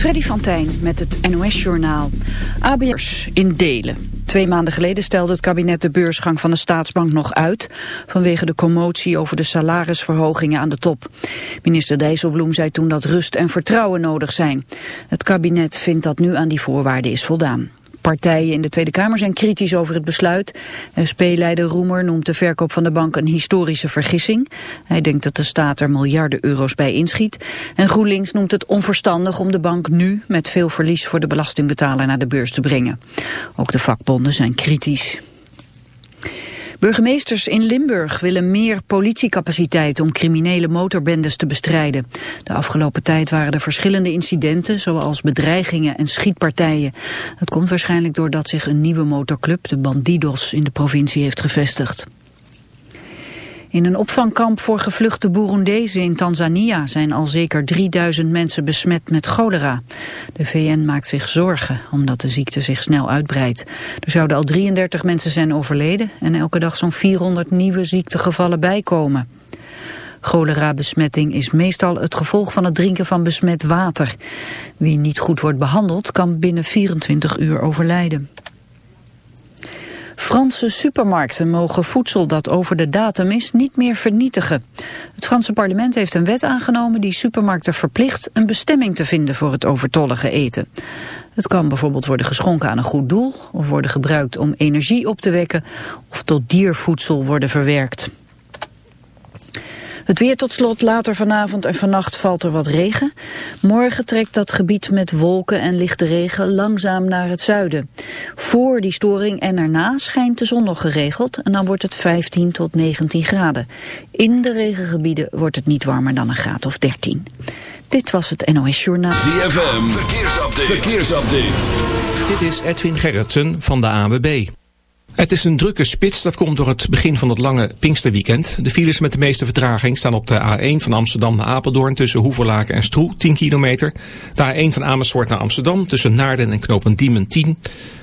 Freddy van Tijn met het NOS-journaal. ABS in delen. Twee maanden geleden stelde het kabinet de beursgang van de staatsbank nog uit... vanwege de commotie over de salarisverhogingen aan de top. Minister Dijsselbloem zei toen dat rust en vertrouwen nodig zijn. Het kabinet vindt dat nu aan die voorwaarden is voldaan. Partijen in de Tweede Kamer zijn kritisch over het besluit. SP-leider Roemer noemt de verkoop van de bank een historische vergissing. Hij denkt dat de staat er miljarden euro's bij inschiet. En GroenLinks noemt het onverstandig om de bank nu met veel verlies voor de belastingbetaler naar de beurs te brengen. Ook de vakbonden zijn kritisch. Burgemeesters in Limburg willen meer politiecapaciteit om criminele motorbendes te bestrijden. De afgelopen tijd waren er verschillende incidenten, zoals bedreigingen en schietpartijen. Het komt waarschijnlijk doordat zich een nieuwe motorclub, de Bandidos, in de provincie heeft gevestigd. In een opvangkamp voor gevluchte Burundezen in Tanzania zijn al zeker 3000 mensen besmet met cholera. De VN maakt zich zorgen omdat de ziekte zich snel uitbreidt. Er zouden al 33 mensen zijn overleden en elke dag zo'n 400 nieuwe ziektegevallen bijkomen. Cholera-besmetting is meestal het gevolg van het drinken van besmet water. Wie niet goed wordt behandeld kan binnen 24 uur overlijden. Franse supermarkten mogen voedsel dat over de datum is niet meer vernietigen. Het Franse parlement heeft een wet aangenomen die supermarkten verplicht een bestemming te vinden voor het overtollige eten. Het kan bijvoorbeeld worden geschonken aan een goed doel of worden gebruikt om energie op te wekken of tot diervoedsel worden verwerkt. Het weer tot slot, later vanavond en vannacht valt er wat regen. Morgen trekt dat gebied met wolken en lichte regen langzaam naar het zuiden. Voor die storing en daarna schijnt de zon nog geregeld en dan wordt het 15 tot 19 graden. In de regengebieden wordt het niet warmer dan een graad of 13. Dit was het NOS Journaal. ZFM, verkeersupdate. verkeersupdate. Dit is Edwin Gerritsen van de AWB. Het is een drukke spits, dat komt door het begin van het lange Pinksterweekend. De files met de meeste vertraging staan op de A1 van Amsterdam naar Apeldoorn... tussen Hoeverlaken en Stroe, 10 kilometer. De A1 van Amersfoort naar Amsterdam tussen Naarden en Knopend Diemen, 10.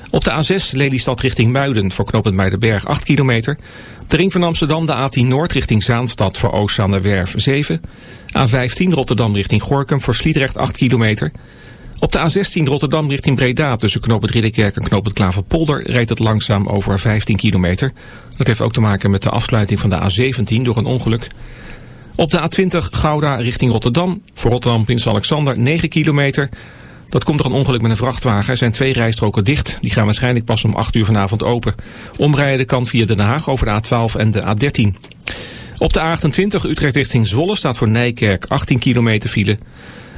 Op de A6 Lelystad richting Muiden voor Knopend Muidenberg, 8 kilometer. De ring van Amsterdam de A10 Noord richting Zaanstad voor Oost aan de Werf, 7. A15 Rotterdam richting Gorkum voor Sliedrecht, 8 kilometer... Op de A16 Rotterdam richting Breda tussen knooppunt Ridderkerk en knooppunt Klaverpolder rijdt het langzaam over 15 kilometer. Dat heeft ook te maken met de afsluiting van de A17 door een ongeluk. Op de A20 Gouda richting Rotterdam voor Rotterdam Prins Alexander 9 kilometer. Dat komt door een ongeluk met een vrachtwagen. Er zijn twee rijstroken dicht. Die gaan waarschijnlijk pas om 8 uur vanavond open. Omrijden kan via Den Haag over de A12 en de A13. Op de A28 Utrecht richting Zwolle staat voor Nijkerk 18 kilometer file.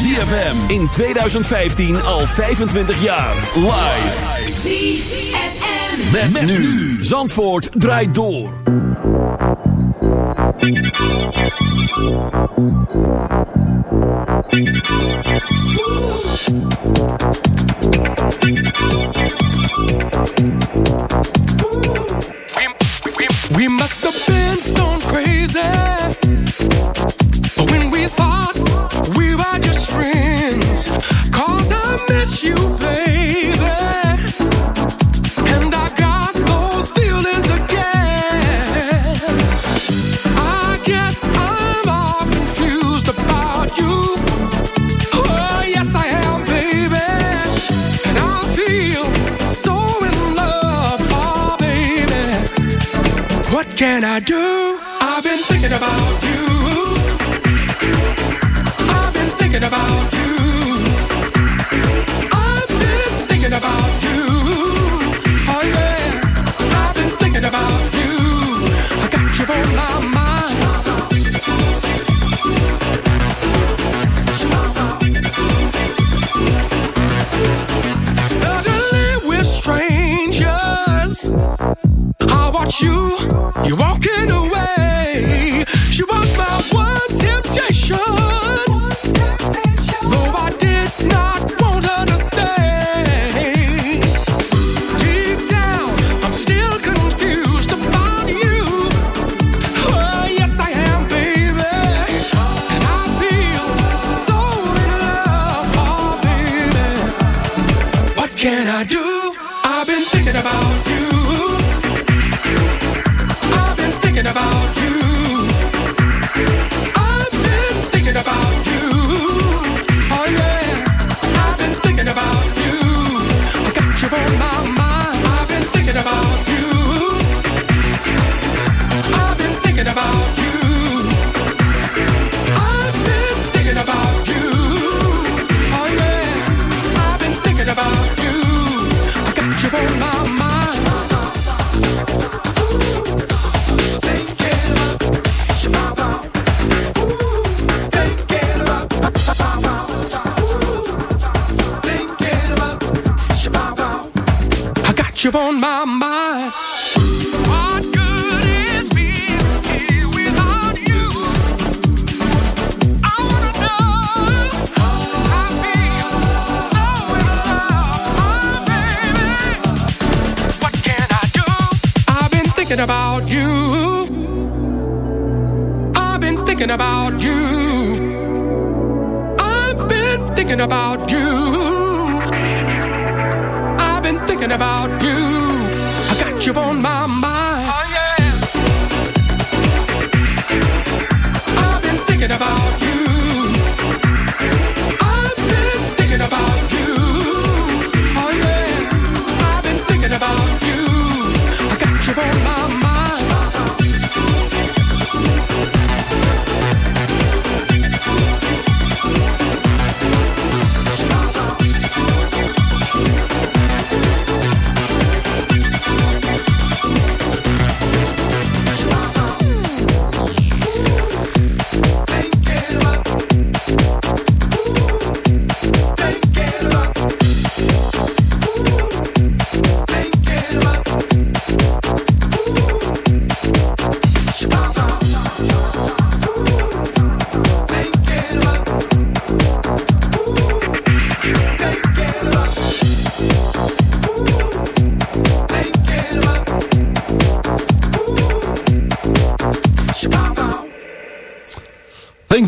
ZFM in 2015 al 25 jaar. Live. ZFM. Met, nu. Zandvoort draait door. Can I do? I've been thinking about you. I've been thinking about you. I've been thinking about you. Oh yeah. I've been thinking about you. I got you on my You walk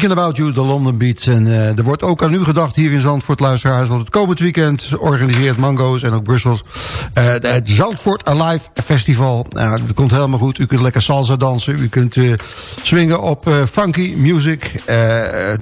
Thinking About You, de London Beats. En eh, er wordt ook aan u gedacht hier in Zandvoort, luisteraars. Want het komend weekend organiseert Mango's en ook Brussels... eh, het Zandvoort Alive Festival. Nou, dat komt helemaal goed. U kunt lekker salsa dansen. U kunt eh, swingen op funky music.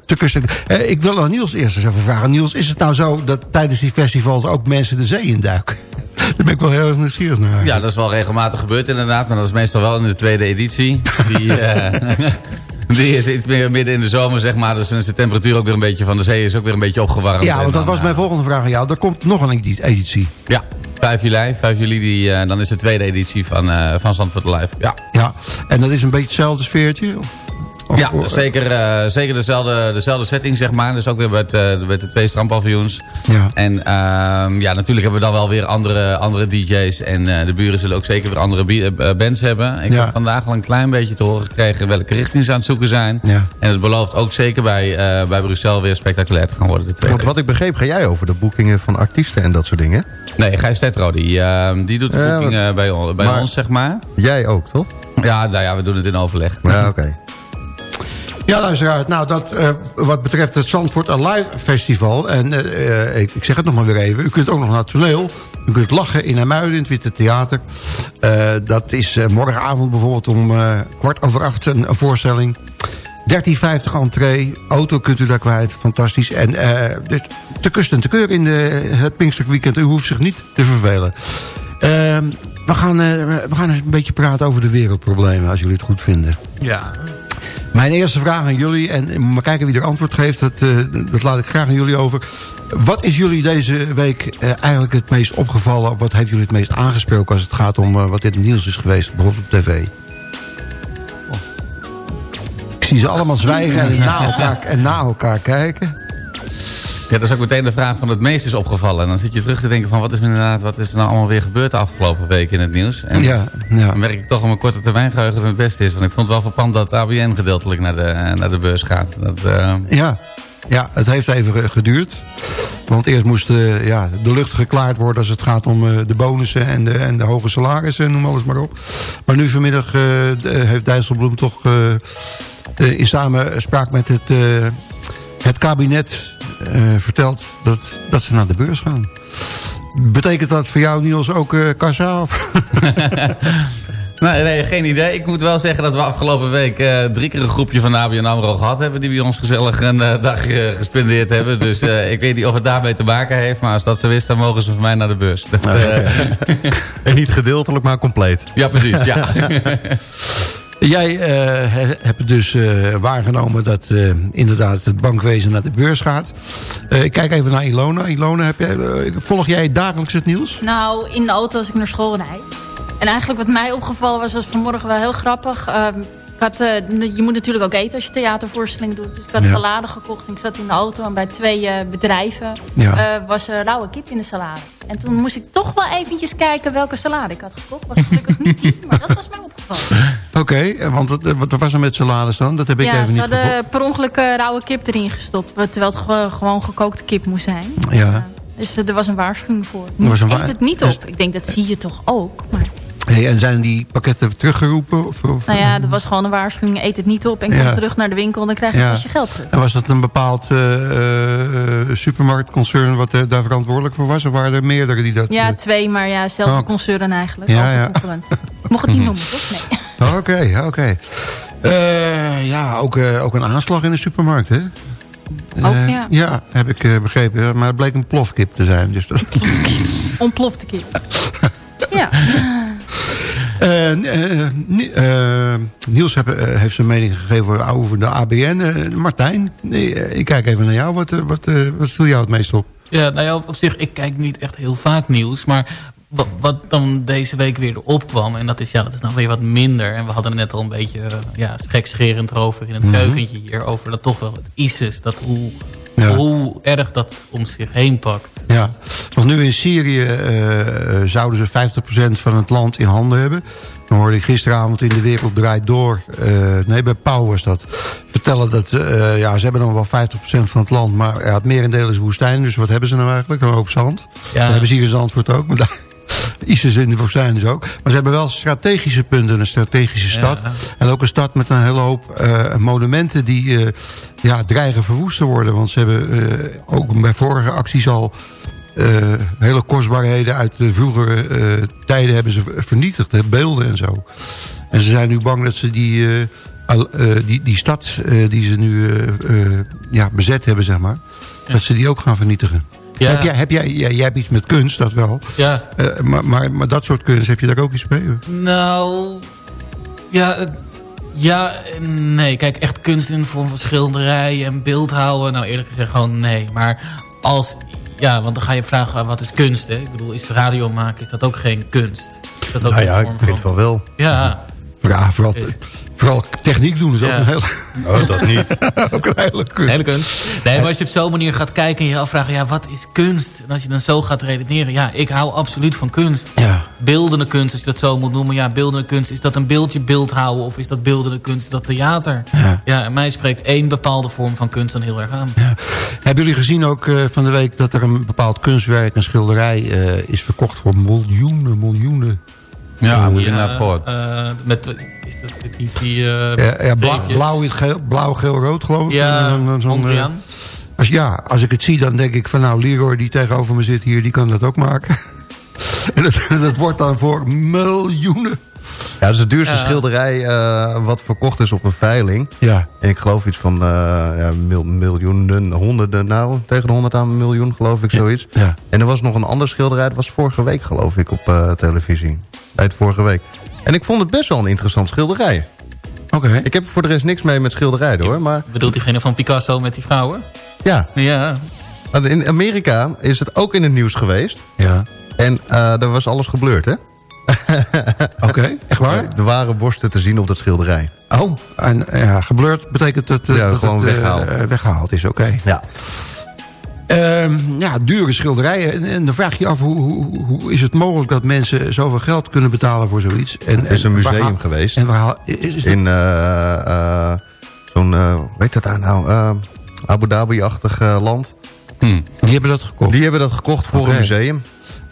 te kusten. Eh, ik wil aan Niels eerst eens even vragen. Niels, is het nou zo dat tijdens die festivals ook mensen de zee induiken? Daar ben ik wel heel erg nieuwsgierig naar. Ja, dat is wel regelmatig gebeurd inderdaad. Maar dat is meestal wel in de tweede editie. Die, die is iets meer midden in de zomer, zeg maar. Dus dan is de temperatuur ook weer een beetje van de zee is ook weer een beetje opgewarmd. Ja, want dat was eh, mijn volgende vraag aan jou. Er komt nog een edi- editie. Ja, 5 juli. 5 juli, die, eh, dan is de tweede editie van, eh van Zandvoort Live. Ja, Ja, en dat is een beetje hetzelfde sfeertje? Of- ja zeker, eh, zeker dezelfde, dezelfde setting, zeg maar. Dus ook weer met, eh, met de twee strandpaviljoens. Ja. En ehm, ja, natuurlijk hebben we dan wel weer andere, andere DJ's. En eh, de buren zullen ook zeker weer andere bands hebben. Ik Ja. heb vandaag al een klein beetje te horen gekregen welke richting ze aan het zoeken zijn. Ja. En het belooft ook zeker bij, bij Brussel weer spectaculair te gaan worden. De. Want wat ik begreep, ga jij over de boekingen van artiesten en dat soort dingen? Nee, Gijs Tetro, die, ehm, die doet de Ja, boeking eh, bij, bij maar- ons, zeg maar. Jij ook, toch? Ja, nou ja, we doen het in overleg. Ja, oké. Ja, luisteraars. Nou, dat, eh, wat betreft het Zandvoort Alive Festival... en eh, eh, ik, zeg het nog maar weer even... u kunt ook nog naar het toneel. U kunt lachen in Hermuiden, in het Witte Theater. Dat is morgenavond bijvoorbeeld om kwart over acht een, voorstelling. 13,50 entree. Auto kunt u daar kwijt. Fantastisch. En dus te kust en te keur in de, het Pinksterweekend. U hoeft zich niet te vervelen. Ehm, we, gaan, we gaan eens een beetje praten over de wereldproblemen, als jullie het goed vinden. Ja. Mijn eerste vraag aan jullie, en maar kijken wie er antwoord geeft, dat, eh, dat laat ik graag aan jullie over. Wat is jullie deze week eh, eigenlijk het meest opgevallen? Of wat heeft jullie het meest aangesproken als het gaat om eh, wat het nieuws is geweest, bijvoorbeeld op tv? Ik zie ze allemaal zwijgen elkaar, en na elkaar kijken. Ja, dat is ook meteen de vraag van het meest is opgevallen. En dan zit je terug te denken van wat is, inderdaad, wat is er nou allemaal weer gebeurd de afgelopen week in het nieuws. En Ja, ja. dan merk ik toch om een korte termijn geheugen dat het beste is. Want ik vond het wel verpand dat ABN gedeeltelijk naar de, naar de beurs gaat. Dat, eh, Ja, ja, het heeft even ge- geduurd. Want eerst moest eh, ja, de lucht geklaard worden als het gaat om eh, de bonussen en de, en de hoge salarissen, noem alles maar op. Maar nu vanmiddag heeft Dijsselbloem toch eh, in samenspraak met het, het kabinet verteld dat, dat ze naar de beurs gaan. Betekent dat voor jou, Niels, ook eh kassa? Of? Nee, nee, geen idee. Ik moet wel zeggen dat we afgelopen week eh, drie keer een groepje van ABN AMRO gehad hebben... die bij ons gezellig een eh, dagje gespendeerd hebben. Dus eh, ik weet niet of het daarmee te maken heeft. Maar als dat zo is, dan mogen ze voor mij naar de beurs. Dat, eh, En niet gedeeltelijk, maar compleet. ja, precies. Ja. Jij he- hebt dus eh, waargenomen dat eh, inderdaad het bankwezen naar de beurs gaat. Ik kijk even naar Ilona. Ilona, heb jij, volg jij dagelijks het nieuws? Nou, in de auto als ik naar school rijd. En eigenlijk wat mij opgevallen was, was vanmorgen wel heel grappig. Had, eh, je moet natuurlijk ook eten als je theatervoorstelling doet. Dus ik had Ja. salade gekocht en ik zat in de auto. En bij twee eh, bedrijven Ja. eh, was er rauwe kip in de salade. En toen moest ik toch wel eventjes kijken welke salade ik had gekocht. Was gelukkig niet die, maar dat was mij opgevallen. Oké, want wat, was er met salades dan? Dat heb ik ja, even ze niet hadden gevolgd. per ongeluk rauwe kip erin gestopt. Terwijl het ge- gewoon gekookte kip moest zijn. Ja. Dus er was een waarschuwing voor. Er was een wa- Eet het niet op. Ik denk, dat zie je toch ook. Maar Hey, en zijn die pakketten teruggeroepen? Of, of- Nou ja, er was gewoon een waarschuwing. Eet het niet op en Ja. kom terug naar de winkel. Dan krijg je Ja. dus je geld terug. En was dat een bepaald eh, supermarktconcern wat eh, daar verantwoordelijk voor was? Of waren er meerdere die dat... Ja, twee, maar ja, zelfde Oh. concern eigenlijk. Ja, ja. Mocht het niet noemen, toch? Nee. Oké, oké. Ja, ook, ook een aanslag in de supermarkt, hè? Ook, Eh, ja. heb ik begrepen. Maar het bleek een plofkip te zijn. Dus dat... Ontplofte kip. ja. Eh, eh, eh, Niels heb- heeft zijn mening gegeven over de ABN. Martijn, ik kijk even naar jou. Wat, wat, wat viel jou het meest op? Ja, nou ja, op, op zich, ik kijk niet echt heel vaak nieuws. Maar wat, wat dan deze week weer erop kwam... en dat is, ja, dat is dan weer wat minder. En we hadden net al een beetje ja, gekscherend erover in het Mhm. keukentje hier... over dat toch wel het ISIS, dat hoe, Ja. hoe erg dat om zich heen pakt. Ja, want nu in Syrië eh, zouden ze 50% van het land in handen hebben. Dan hoorde ik gisteravond in De Wereld Draait Door... eh, nee, bij Pauw was dat... vertellen dat eh, ja, ze hebben dan wel 50% van het land... maar ja, het merendeel is woestijn, dus wat hebben ze nou eigenlijk? Een hoop zand. Ja. Dat hebben ze hier in Zandvoort ook, maar daar... ISIS in de woestijn dus ook. Maar ze hebben wel strategische punten, een strategische stad. Ja. En ook een stad met een hele hoop eh, monumenten die eh, ja, dreigen verwoest te worden. Want ze hebben eh, ook bij vorige acties al hele kostbaarheden uit de vroegere tijden hebben ze vernietigd. Hè, beelden en zo. En ze zijn nu bang dat ze die, die, die stad die ze nu ja, bezet hebben, zeg maar. Dat ze die ook gaan vernietigen. Ja. Heb jij, heb jij, jij, jij hebt iets met kunst, dat wel. Ja, Eh, maar, maar, maar dat soort kunst, heb je daar ook iets mee? Nou, ja, het- ja, nee. Kijk, echt kunst in de vorm van schilderij en beeldhouden. Nou, eerlijk gezegd gewoon nee. Maar als, ja, want dan ga je vragen, ah, wat is kunst, hè? Ik bedoel, is radio maken, is dat ook geen kunst? Is dat ook Nou ja, ik vind van wel. Ja, Ja, vooral, vooral techniek doen is ook Ja. een hele, Oh, dat niet. ook een hele kunst. hele kunst. Nee, maar als je op zo'n manier gaat kijken en je afvraagt, ja, wat is kunst? En als je dan zo gaat redeneren, ja, ik hou absoluut van kunst. Ja. Beeldende kunst, als je dat zo moet noemen. Ja, beeldende kunst, is dat een beeldje beeld houden? Of is dat beeldende kunst, dat theater? Ja. Ja, en mij spreekt één bepaalde vorm van kunst dan heel erg aan. Hebben jullie gezien ook eh, van de week dat er een bepaald kunstwerk, een schilderij, eh, is verkocht voor miljoenen, miljoenen? Ja, moet je inderdaad gehoord. eh, met, de- is dat die, die Ja, ja, bla- blauw, geel, blauw, geel, rood geloof ik. Ja, eh, Mondriaan. als, ja, als ik het zie dan denk ik van nou Leroy die tegenover me zit hier, die kan dat ook maken. en dat, dat wordt dan voor miljoenen. Ja, dat is het duurste Ja. schilderij eh, wat verkocht is op een veiling. Ja. En ik geloof iets van eh, ja, mil- miljoenen, honderden, nou, tegen de honderd aan een miljoen geloof ik, zoiets. Ja. En er was nog een ander schilderij, dat was vorige week geloof ik op eh, televisie. Uit vorige week. En ik vond het best wel een interessant schilderij. Oké. Ik heb voor de rest niks mee met schilderijen hoor, maar Bedoelt diegene van Picasso met die vrouwen? ja. Ja. Want in Amerika is het ook in het nieuws geweest. Ja. En eh er was alles geblurred, hè? Oké, echt waar? Er waren borsten te zien op dat schilderij. Oh, en ja, geblurred betekent dat, eh, Ja, dat gewoon het eh, weggehaald. eh, weggehaald is, oké. Ja. Ehm, ja, dure schilderijen. En, en dan vraag je je af, hoe, hoe, hoe is het mogelijk dat mensen zoveel geld kunnen betalen voor zoiets? En, Er is een waar museum geweest. En waar is, In zo'n, heet dat daar nou? Abu Dhabi-achtig land. die hebben dat gekocht? Die hebben dat gekocht voor een museum.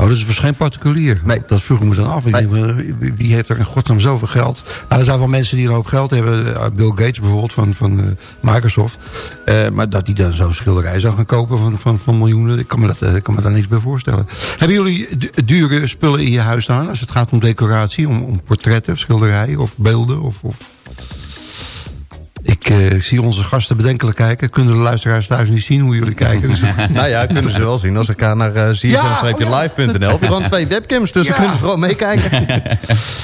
Oh, dat is waarschijnlijk particulier. Nee. Dat vroeg ik me dan af. Ik Nee. denk, wie- heeft er in godsnaam zoveel geld? Nou, er zijn wel mensen die een hoop geld hebben. Eh, Bill Gates bijvoorbeeld van, van eh, Microsoft. Eh, maar dat die dan zo'n schilderij zou gaan kopen van, van, van miljoenen. Ik kan me, dat, ik kan me daar niks bij voorstellen. Hebben jullie du- dure spullen in je huis staan? Als het gaat om decoratie, om, om portretten, schilderijen of beelden? Of, of... Ik, eh, ik zie onze gasten bedenkelijk kijken. Kunnen de luisteraars thuis niet zien hoe jullie kijken? Dus, nou ja, kunnen ze wel zien. Als ik ga naar uh, Ja, live.nl. Heb je gewoon twee webcams, dus Ja. dan kunnen ze gewoon meekijken.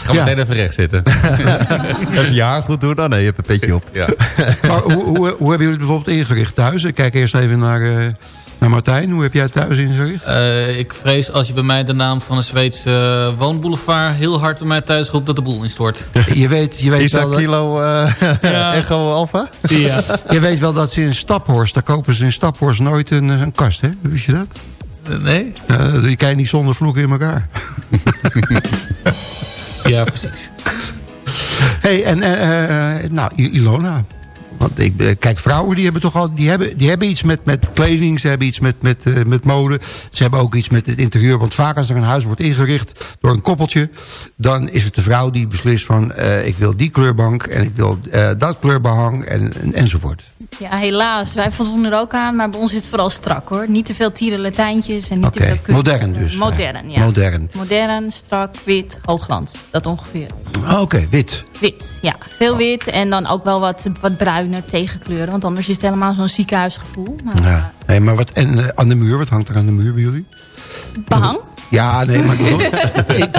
Ga Ja. meteen even recht zitten. Even je haar goed doen. Oh nee, je hebt een petje op. Ja. Maar hoe, hoe, hoe hebben jullie het bijvoorbeeld ingericht thuis? Ik kijk eerst even naar, eh, naar Martijn. Hoe heb jij het thuis ingericht? Eh, ik vrees als je bij mij de naam van een Zweedse eh, woonboulevard heel hard bij mij thuis roept dat de boel instort. Je weet, je weet, wel, dat, Kilo eh, Echo Alpha? Ja. je weet wel dat ze in Staphorst, daar kopen ze in Staphorst nooit een, een kast, hè? Wist je dat? Nee? Eh, die kan je niet zonder vloeken in elkaar. Ja, precies. hey, en eh, eh, nou, Ilona. Want ik, eh, kijk, vrouwen die hebben toch al, die hebben, die hebben iets met, met kleding, ze hebben iets met, met, eh, met mode. Ze hebben ook iets met het interieur. Want vaak als er een huis wordt ingericht door een koppeltje, dan is het de vrouw die beslist van, eh, ik wil die kleurbank en ik wil eh, dat kleurbehang en, en, enzovoort. Ja, helaas. Wij voldoen er ook aan, maar bij ons is het vooral strak hoor. Niet te veel tierenlatijntjes en niet te veel kunst. modern dus. Modern, ja. Modern. Modern, strak, wit, hoogglans. Dat ongeveer. Ah, Oké, wit. Wit, ja. Veel wit en dan ook wel wat, wat bruiner tegenkleuren. Want anders is het helemaal zo'n ziekenhuisgevoel. Maar, Ja. Nee, maar wat, en eh, aan de muur, wat hangt er aan de muur bij jullie? Eh, Behang? Ja, nee, maar ik bedoel... ik,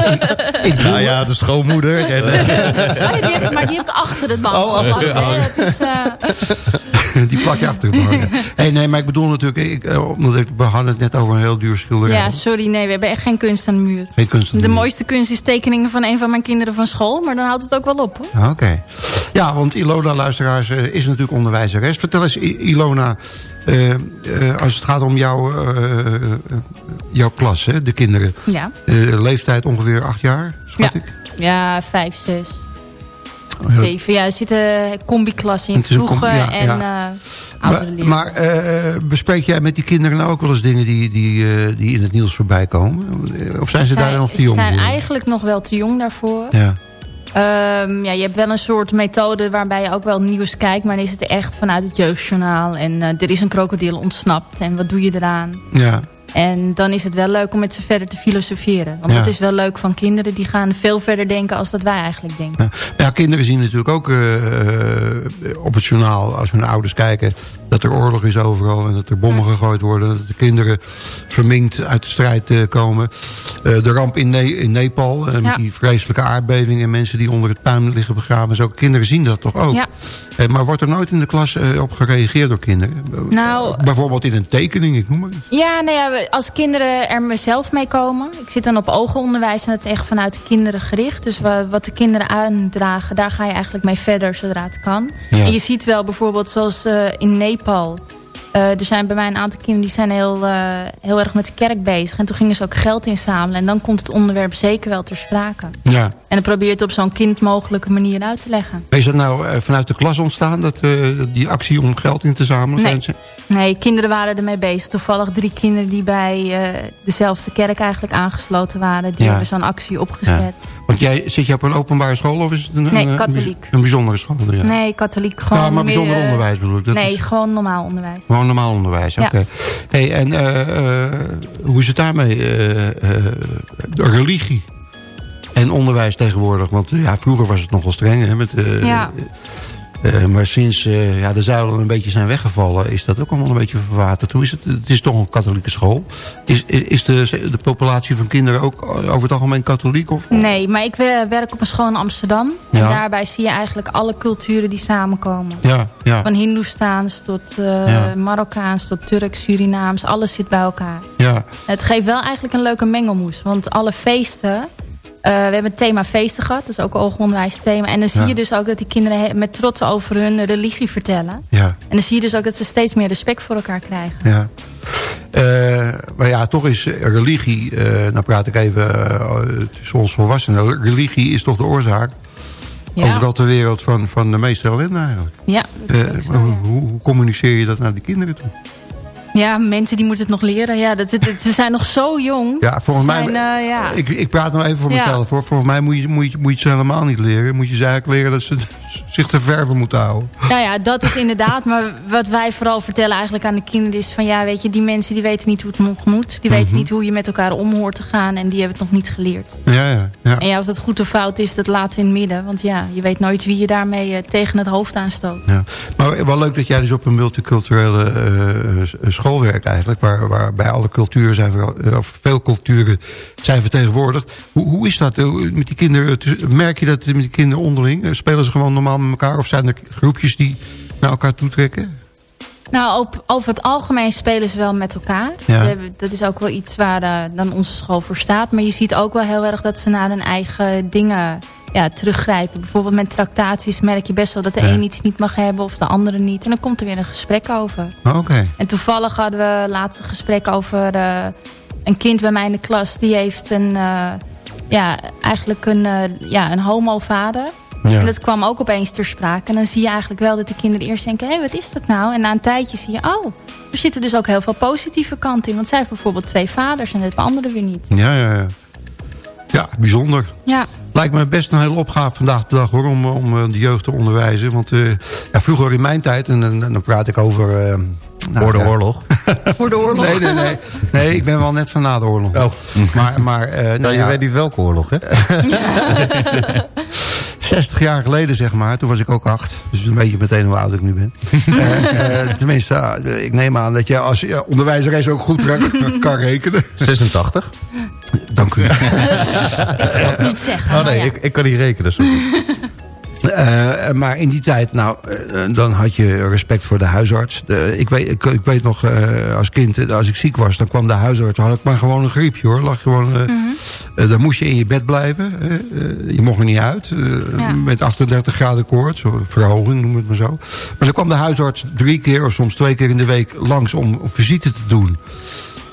ik, Nou ja, de schoonmoeder. En, eh, Ah, die heb, maar die heb ik achter het behang. Oh, achter het. Het eh, Die plak je achter de bank. hey, nee, maar ik bedoel natuurlijk... Ik, eh, omdat ik, we hadden het net over een heel duur schilderij. ja, sorry, nee, we hebben echt geen kunst aan de muur. Geen kunst aan De muur. mooiste kunst is tekeningen van een van mijn kinderen van school. Maar dan houdt het ook wel op, hoor. Ah, Oké. Ja, want Ilona, luisteraars, eh, is natuurlijk onderwijzeres. Vertel eens, Ilona, eh, eh, als het gaat om jouw, eh, jouw klas, hè, de kinderen. Ja, leeftijd ongeveer acht jaar, schat Ja. ik? ja vijf, zes, Oh, zeven. Ja, er zitten combi-klassen in Het is een vroege combi- ja, en ja. Maar, maar bespreek jij met die kinderen nou ook wel eens dingen die, die, die in het nieuws voorbij komen? Of zijn ze, daar nog te Ze jong zijn voor? eigenlijk nog wel te jong daarvoor. Ja. Ehm, ja, je hebt wel een soort methode waarbij je ook wel nieuws kijkt. Maar dan is het echt vanuit het jeugdjournaal. En eh, er is een krokodil ontsnapt. En wat doe je eraan? ja. En dan is het wel leuk om met ze verder te filosoferen. Want Ja. dat is wel leuk van kinderen. Die gaan veel verder denken als dat wij eigenlijk denken. Ja, kinderen zien natuurlijk ook eh, eh, op het journaal, als hun ouders kijken... dat er oorlog is overal en dat er bommen gegooid worden. Dat de kinderen verminkt uit de strijd eh, komen. Eh, de ramp in, ne in Nepal, eh, met die vreselijke aardbeving... en mensen die onder het puin liggen begraven. Zo, kinderen zien dat toch ook? Ja. Maar wordt er nooit in de klas op gereageerd door kinderen? Nou, Bijvoorbeeld in een tekening, ik noem maar iets. Ja, nou ja, als kinderen er mezelf mee komen. Ik zit dan op ogenonderwijs en dat is echt vanuit de kinderen gericht. Dus wa- wat de kinderen aandragen, daar ga je eigenlijk mee verder zodra het kan. Ja. En je ziet wel bijvoorbeeld zoals in Nepal. Eh, er zijn bij mij een aantal kinderen die zijn heel, eh, heel erg met de kerk bezig. En toen gingen ze ook geld inzamelen. En dan komt het onderwerp zeker wel ter sprake. Ja. En dan probeer je het op zo'n kindmogelijke manier uit te leggen. Is dat nou eh, vanuit de klas ontstaan, dat, die actie om geld in te zamelen? Nee. Zijn ze- Nee, kinderen waren ermee bezig. Toevallig drie kinderen die bij dezelfde kerk eigenlijk aangesloten waren. Die Ja. hebben zo'n actie opgezet. Ja. Want jij, zit je op een openbare school of is het een, Nee, een, katholiek. een bijzondere school? Ja. Nee, katholiek. Gewoon Ja, maar bijzonder eh, onderwijs bedoel ik. Dat nee, is gewoon normaal onderwijs. gewoon normaal onderwijs, oké. Hey, en eh, eh, hoe is het daarmee? religie? En onderwijs tegenwoordig. Want ja, vroeger was het nogal streng. Hè, met, Ja. Eh, maar sinds eh, ja, de zuilen een beetje zijn weggevallen... is dat ook allemaal een beetje verwaterd. Hoe is het? Het is toch een katholieke school. Is, is is de, de populatie van kinderen ook over het algemeen katholiek? Of? Nee, maar ik wer- werk op een school in Amsterdam. En Ja. daarbij zie je eigenlijk alle culturen die samenkomen. Ja, ja, Van Hindoestaans tot eh, Ja. Marokkaans tot Turks, Surinaams. Alles zit bij elkaar. ja. Het geeft wel eigenlijk een leuke mengelmoes. Want alle feesten... eh, we hebben het thema feesten gehad. Dat is ook een onderwijs thema. En dan zie Ja. je dus ook dat die kinderen met trots over hun religie vertellen. ja. En dan zie je dus ook dat ze steeds meer respect voor elkaar krijgen. Ja. Eh, maar ja, toch is religie, eh nou praat ik even tussen ons volwassenen, religie is toch de oorzaak, als Ja, ik al ter wereld, van, van de meeste ellende eigenlijk. ja, dat is zo, ja. hoe, hoe communiceer je dat naar die kinderen toe? Ja, mensen die moeten het nog leren. Ja, dat, dat- ze zijn nog zo jong. Ja, volgens mij, zijn, eh, ja. ik, ik praat nou even voor Ja. mezelf hoor. Volgens mij moet je, moet, je, moet je ze helemaal niet leren. Moet je ze eigenlijk leren dat ze zich te verven moeten houden. Nou ja, dat is inderdaad. Maar wat wij vooral vertellen eigenlijk aan de kinderen is van... ja, weet je, die mensen die weten niet hoe het nog moet. Die Mhm. weten niet hoe je met elkaar om hoort te gaan. En die hebben het nog niet geleerd. Ja, ja, ja. En ja, of dat goed of fout is, dat laten we in het midden. Want ja, je weet nooit wie je daarmee eh, tegen het hoofd aanstoot. Ja. Maar wel leuk dat jij dus op een multiculturele eh, school werkt eigenlijk. Waar, waarbij alle culturen zijn, eh, of veel culturen zijn vertegenwoordigd. Hoe, hoe is dat eh, met die kinderen? Merk je dat met die kinderen onderling? Eh, Spelen ze gewoon normaal met elkaar? Of zijn er groepjes die naar elkaar toetrekken? Nou, op, over het algemeen spelen ze wel met elkaar. Ja. Dat is ook wel iets waar eh, dan onze school voor staat. Maar je ziet ook wel heel erg dat ze naar hun eigen dingen ja, teruggrijpen. Bijvoorbeeld met tractaties merk je best wel dat de Ja. een iets niet mag hebben of de andere niet. En dan komt er weer een gesprek over. Oh, Oké. En toevallig hadden we laatst een gesprek over eh, een kind bij mij in de klas. Die heeft een, eh, ja, eigenlijk een, ja, een homo-vader. Ja. En dat kwam ook opeens ter sprake. En dan zie je eigenlijk wel dat de kinderen eerst denken... hé, wat is dat nou? En na een tijdje zie je... oh, er zitten dus ook heel veel positieve kanten in. Want zij hebben bijvoorbeeld twee vaders en dat hebben anderen weer niet. Ja, ja, ja. Ja, bijzonder. Ja, Lijkt me best een hele opgave vandaag de dag hoor, om, om eh, de jeugd te onderwijzen. Want eh, ja, vroeger in mijn tijd, en, dan- dan praat ik over... eh, nou, Voor de ja. oorlog. voor de oorlog. Nee, nee, nee. Nee, ik ben wel net van na de oorlog. Oh. Maar, maar eh, nou Nou, je ja, weet niet welke oorlog, hè? 60 jaar geleden, zeg maar, toen was ik ook acht. Dus een beetje meteen hoe oud ik nu ben. Eh, eh, tenminste, eh, ik neem aan dat je als onderwijzeres ook goed kan rekenen. 86? Dank u. Ik zal het niet zeggen. Oh nee, ja. ik, ik kan niet rekenen. sorry. Eh, maar in die tijd, nou, eh, dan had je respect voor de huisarts. Ik, weet, ik, ik weet nog, eh, als kind, eh, als ik ziek was, dan kwam de huisarts. Had ik maar gewoon een griepje hoor. Lag gewoon, eh, eh, dan moest je in je bed blijven. eh, eh, je mocht er niet uit. eh, Ja. Met 38 graden koorts, verhoging noem het maar zo. Maar dan kwam de huisarts drie keer of soms twee keer in de week langs om om visite te doen.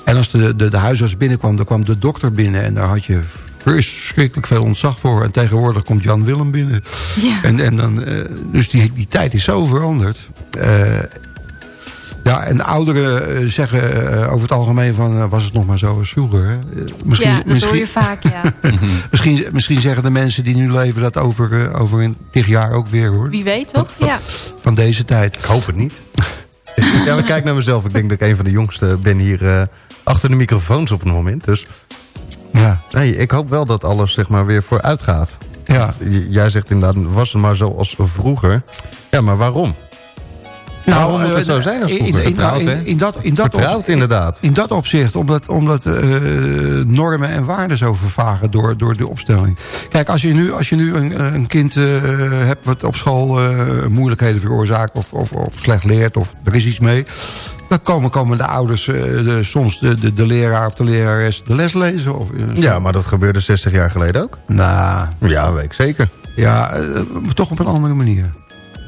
En als de, de, de huisarts binnenkwam, dan kwam de dokter binnen. En daar had je verschrikkelijk veel ontzag voor. En tegenwoordig komt Jan Willem binnen. Ja. En, en dan, eh, dus die, die tijd is zo veranderd. Eh, ja, en de ouderen eh, zeggen over het algemeen van... was het nog maar zo als vroeger. Hè? Misschien, ja, dat misschien, hoor je vaak, ja. misschien, misschien zeggen de mensen die nu leven dat over, over een tig jaar ook weer hoor. Wie weet, toch? Ja. Van deze tijd. Ik hoop het niet. ja, maar kijk naar mezelf. Ik denk dat ik een van de jongsten ben hier achter de microfoons op het moment. Dus Ja, nee, ik hoop wel dat alles zeg maar weer vooruit gaat. ja. Jij zegt inderdaad, was het maar zoals vroeger. Ja, maar waarom? Moet het eh, zo zijn als in- in- vroeger? in- Vertrouwd, in- hè? in dat- in dat op- inderdaad. In dat opzicht, omdat, omdat eh, normen en waarden zo vervagen door, door de opstelling. Kijk, als je nu, als je nu een, een kind eh, hebt wat op school eh, moeilijkheden veroorzaakt... Of, of, of slecht leert, of er is iets mee... dan komen, komen de ouders eh, de, soms de, de, de leraar of de lerares de les lezen. Of, eh, Ja, maar dat gebeurde 60 jaar geleden ook. Nou, Ja, weet ik zeker. ja, eh, toch op een andere manier.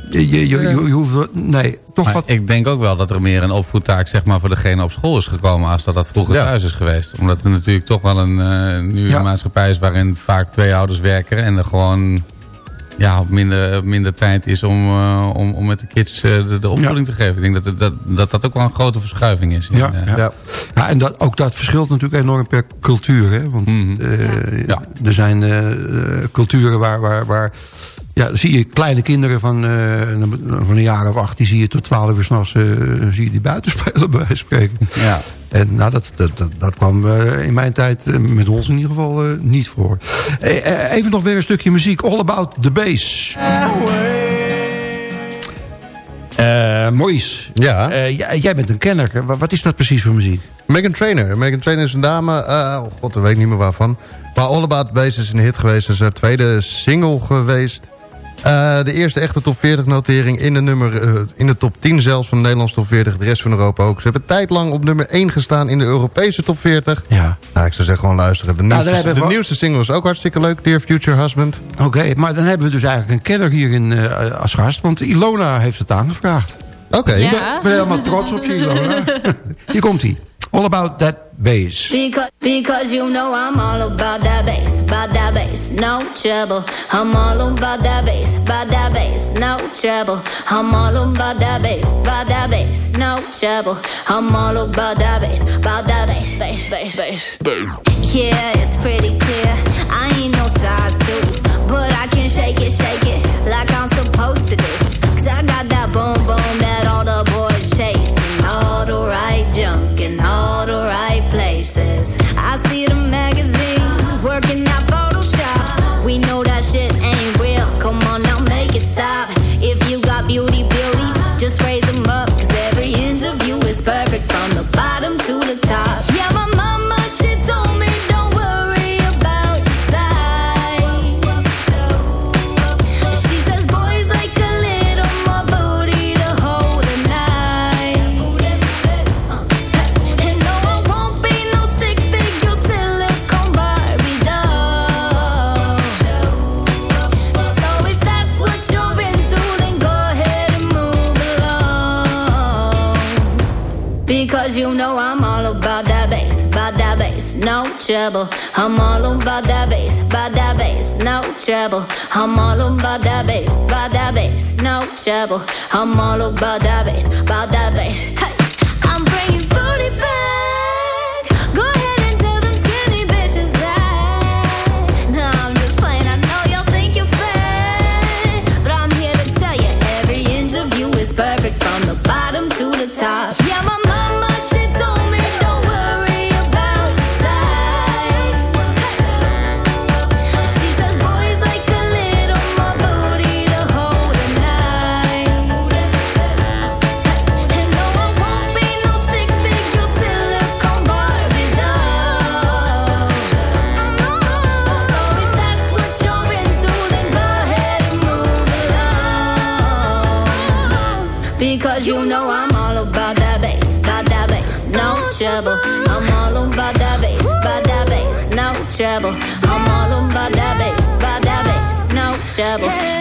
Je, je, je, je, je hoeft... Nee, toch Maar wat... ik denk ook wel dat er meer een opvoedtaak zeg maar, voor degene op school is gekomen... als dat dat vroeger Ja. thuis is geweest. Omdat er natuurlijk toch wel een, eh, nu Ja. een maatschappij is... waarin vaak twee ouders werken en er gewoon ja, op minder, minder tijd is... om, eh, om, om met de kids eh, de, de opvoeding te geven. Ik denk dat, dat, dat dat ook wel een grote verschuiving is. in, Ja, eh, ja. Ja. Ja, en dat, ook dat verschilt natuurlijk enorm per cultuur. Hè? Want Mhm. eh, Ja. er zijn eh, eh, culturen waar, waar, waar Ja, zie je kleine kinderen van, eh, van een jaar of acht... die zie je tot twaalf uur s'nachts uh, zie je die buiten spelen, bij spreken. Ja. En nou, dat, dat, dat, dat kwam eh, in mijn tijd eh, met ons in ieder geval eh, niet voor. Eh, eh, even nog weer een stukje muziek. All About the Bass. Eh Maurice, Ja. eh, jij, bent een kenner. Wa- Wat is dat precies voor muziek? Megan Trainer. Megan Trainer is een dame, eh, oh god, ik weet niet meer waarvan. Maar All About the Bass is een hit geweest. Dat is haar tweede single geweest. Eh, de eerste echte top 40 notering in de, nummer, eh, in de top 10 zelfs van de Nederlandse top 40. De rest van Europa ook. Ze hebben tijdlang op nummer 1 gestaan in de Europese top 40. Ja. Nou, ik zou zeggen gewoon luisteren. De, Nou, nieuwste, dan hebben we de wel- nieuwste single is ook hartstikke leuk. Dear Future Husband. Oké, maar dan hebben we dus eigenlijk een kenner hier in, eh, als gast. Want Ilona heeft het aangevraagd. Oké. Ik ben- ik ben helemaal trots op je, Ilona. hier komt hij. All About That Bass. Because, because you know I'm all about that bass, about that bass, no trouble. I'm all about that bass, about that bass, no trouble. I'm all about that bass, about that bass, no trouble. I'm all about that bass, about that bass, bass, bass, bass. Yeah, it's pretty clear. I ain't no size two, but I can shake it, shake it like I'm supposed to do. No trouble. I'm all about that bass, about that bass, no trouble. I'm all about that bass, about that bass, no trouble. I'm all about that bass, about that bass. Hey, no trouble. I'm all about that bass, that no trouble.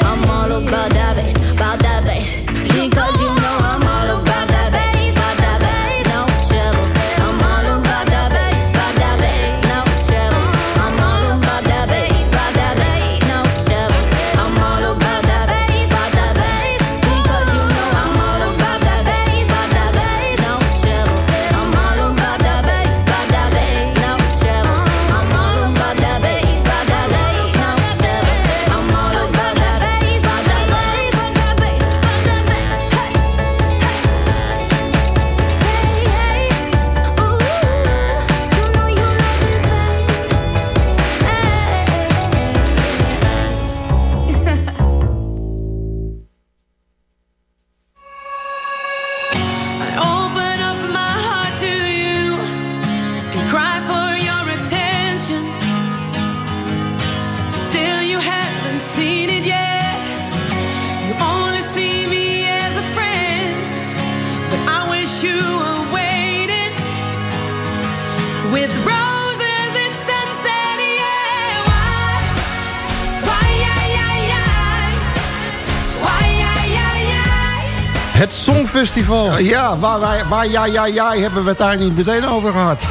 Het Songfestival. Ja, waar, waar, waar ja, ja, ja, hebben we het daar niet meteen over gehad.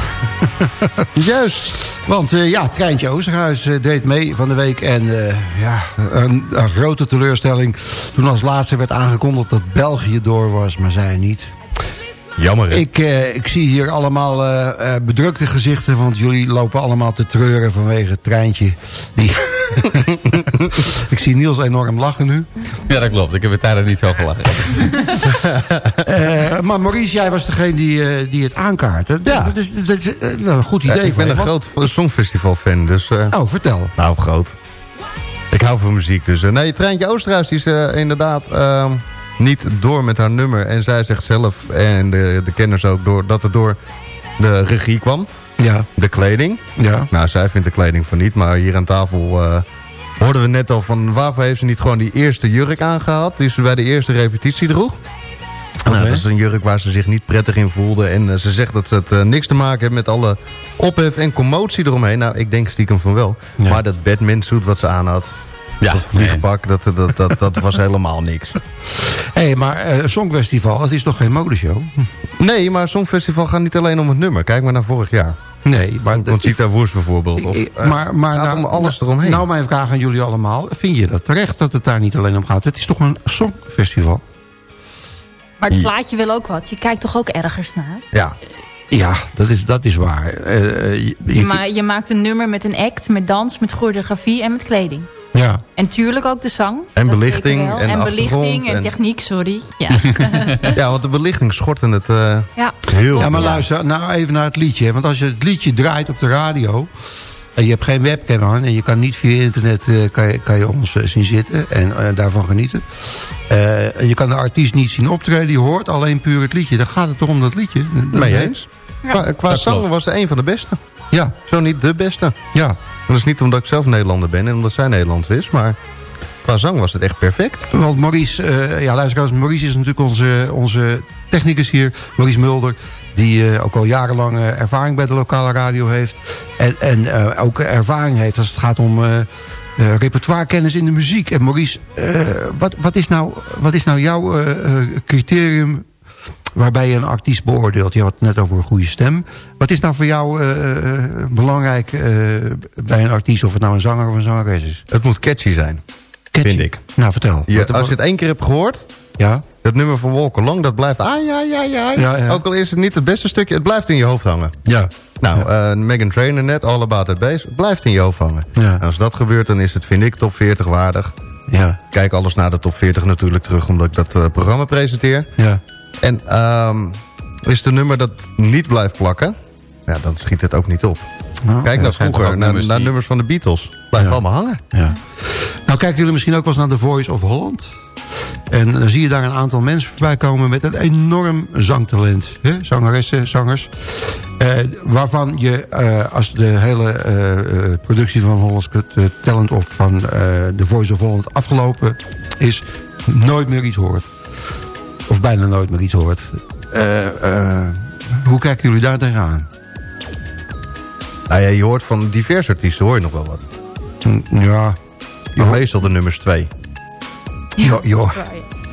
Juist. Want eh, ja, Treintje Oosterhuis eh, deed mee van de week. En eh, ja, een, een grote teleurstelling. Toen als laatste werd aangekondigd dat België door was, maar zij niet. Jammer, hè? Ik, ik zie hier allemaal bedrukte gezichten... want jullie lopen allemaal te treuren vanwege het treintje. Die, Ik zie Niels enorm lachen nu. Ja, dat klopt. Ik heb het daar niet zo gelachen. Eh, maar Maurice, jij was degene die, eh, die het aankaartte. Ja. Dat is, dat is eh, nou, een goed Ja, idee ik ben een groot Songfestival-fan, dus... Oh, vertel. Nou, groot. Ik hou van muziek dus. Eh, Nee, Treintje Oosterhuis die is inderdaad ehm, niet door met haar nummer. En zij zegt zelf, en de, de kenners ook, door, dat het door de regie kwam. Ja. De kleding. Ja. Nou, zij vindt de kleding van niet. Maar hier aan tafel hoorden we net al van... waarvoor heeft ze niet gewoon die eerste jurk aangehad... die ze bij de eerste repetitie droeg. Nou, dat is een jurk waar ze zich niet prettig in voelde. En eh, ze zegt dat het eh, niks te maken heeft met alle ophef en commotie eromheen. Nou, ik denk stiekem van wel. Ja. Maar dat Batman-suit wat ze aan had... Ja, dat vliegpak, dat, dat, dat, dat was helemaal niks. Hé, hey, maar eh Songfestival, het is toch geen modeshow? Nee, maar Songfestival gaat niet alleen om het nummer. Kijk maar naar vorig jaar. Nee, maar... Conchita Wurst bijvoorbeeld. Of, eh, maar maar gaat nou, om alles nou- eromheen. Nou, mijn vraag aan jullie allemaal. Vind je dat terecht dat het daar niet alleen om gaat? Het is toch een songfestival? Maar het plaatje wil ook wat. Je kijkt toch ook ergens naar? ja, Ja, dat is, dat is waar. Eh, je- je- Maar je maakt een nummer met een act, met dans, met choreografie en met kleding. Ja. En tuurlijk ook de zang. En belichting en en belichting achtergrond en, en- techniek, sorry. Ja. ja, want de belichting schortte het eh, ja. heel Ja, maar luister nou even naar het liedje. Want als je het liedje draait op de radio... en je hebt geen webcam aan... en je kan niet via internet eh, kan je, kan je ons eh, zien zitten en daarvan genieten. Eh, en je kan de artiest niet zien optreden. Je hoort alleen puur het liedje. Dan gaat het toch om dat liedje. Mee eens. Qua, qua zang klopt. was ze een van de beste. Ja, Zo niet de beste. ja. Dat is niet omdat ik zelf Nederlander ben en omdat zij Nederlands is, maar qua zang was het echt perfect. Want Maurice, eh ja, luisteraars, Maurice is natuurlijk onze, onze technicus hier. Maurice Mulder, die eh, ook al jarenlang eh, ervaring bij de lokale radio heeft. En, en ook ervaring heeft als het gaat om repertoirekennis in de muziek. En Maurice, wat, wat, is nou, wat is nou jouw criterium waarbij je een artiest beoordeelt? Je had het net over een goede stem. Wat is nou voor jou eh, eh, belangrijk eh, bij een artiest, of het nou een zanger of een zangeres is? Het moet catchy zijn, Catchy. vind ik. Nou, vertel. Als je het één keer hebt gehoord, Ja? dat nummer van Walk Along, dat blijft... Ah, ja, ja, ja. Ja, ja. Ook al is het niet het beste stukje, het blijft in je hoofd hangen. Ja. Nou, eh, Megan Trainor net, All About That Bass, blijft in je hoofd hangen. Ja. En als dat gebeurt, dan is het, vind ik, top 40 waardig. Ja. Kijk alles naar de top 40 natuurlijk terug, omdat ik dat programma presenteer. Ja. En ehm, is het een nummer dat niet blijft plakken, ja, dan schiet het ook niet op. Nou, Kijk naar vroeger, ook naar, nummers naar die- nummers van de Beatles. Blijft allemaal hangen. ja. Nou, kijken jullie misschien ook wel eens naar The Voice of Holland. En dan zie je daar een aantal mensen voorbij komen met een enorm zangtalent. Hè? Zangeressen, zangers. Eh, waarvan je, eh, als de hele eh, eh, productie van Hollands eh, Talent... of van eh, The Voice of Holland afgelopen is... nooit meer iets hoort. Bijna nooit meer iets hoort. Eh, eh, hoe kijken jullie daar tegenaan? Nou ja, je hoort van diverse artiesten hoor je nog wel wat. Ja, Maar meestal de nummers twee. joh, joh.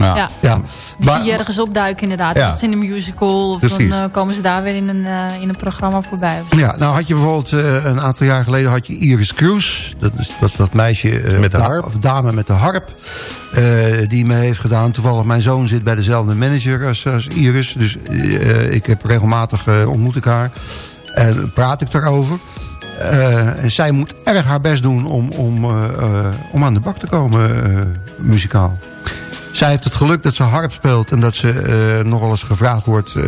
Ja. Ja. Ja, Die maar- zie je ergens opduiken inderdaad. Ja. Dat is in een musical of Precies. dan eh, komen ze daar weer in een, eh, in een programma voorbij. Ja, nou had je bijvoorbeeld eh, een aantal jaar geleden had je Iris Cruz. Dat is dat, is dat meisje eh, Met de harp. Of dame met de harp. eh, die mee heeft gedaan. Toevallig mijn zoon zit bij dezelfde manager als, als Iris. Dus eh, ik heb regelmatig eh, ontmoet ik haar. En praat ik daarover. Eh, en zij moet erg haar best doen om, om, eh, eh, om aan de bak te komen eh, muzikaal. Zij heeft het geluk dat ze harp speelt en dat ze eh, nogal eens gevraagd wordt eh,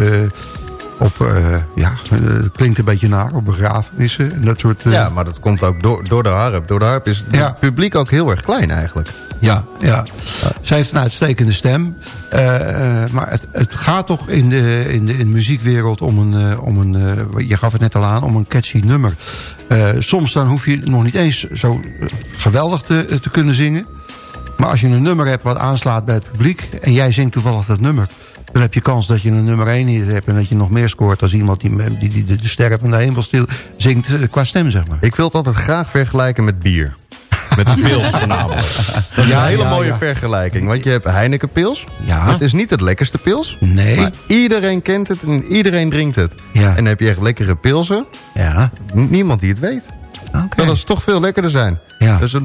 op, eh, ja, het klinkt een beetje naar, op begrafenissen en dat soort... Ja, maar dat komt ook door, door de harp. Door de harp is Ja. het publiek ook heel erg klein eigenlijk. Ja, ja. Zij heeft een uitstekende stem. Maar het, het gaat toch in de, in de, in de muziekwereld om een, om een je gaf het net al aan, om een catchy nummer. Soms dan hoef je nog niet eens zo geweldig te, te kunnen zingen. Maar als je een nummer hebt wat aanslaat bij het publiek... en jij zingt toevallig dat nummer... dan heb je kans dat je een nummer 1 hit hebt... en dat je nog meer scoort als iemand die, die, die de, sterren van de hemel stil zingt eh, qua stem, zeg maar. Ik wil het altijd graag vergelijken met bier. Met de pils voornamelijk. Dat is Ja, een hele ja, mooie ja. vergelijking. Want je hebt Heineken pils. Ja. Het is niet het lekkerste pils. Nee. Maar iedereen kent het en iedereen drinkt het. Ja. En dan heb je echt lekkere pilsen. Ja, Niemand die het weet. Oké. Dat is toch veel lekkerder zijn. Ja. Dus het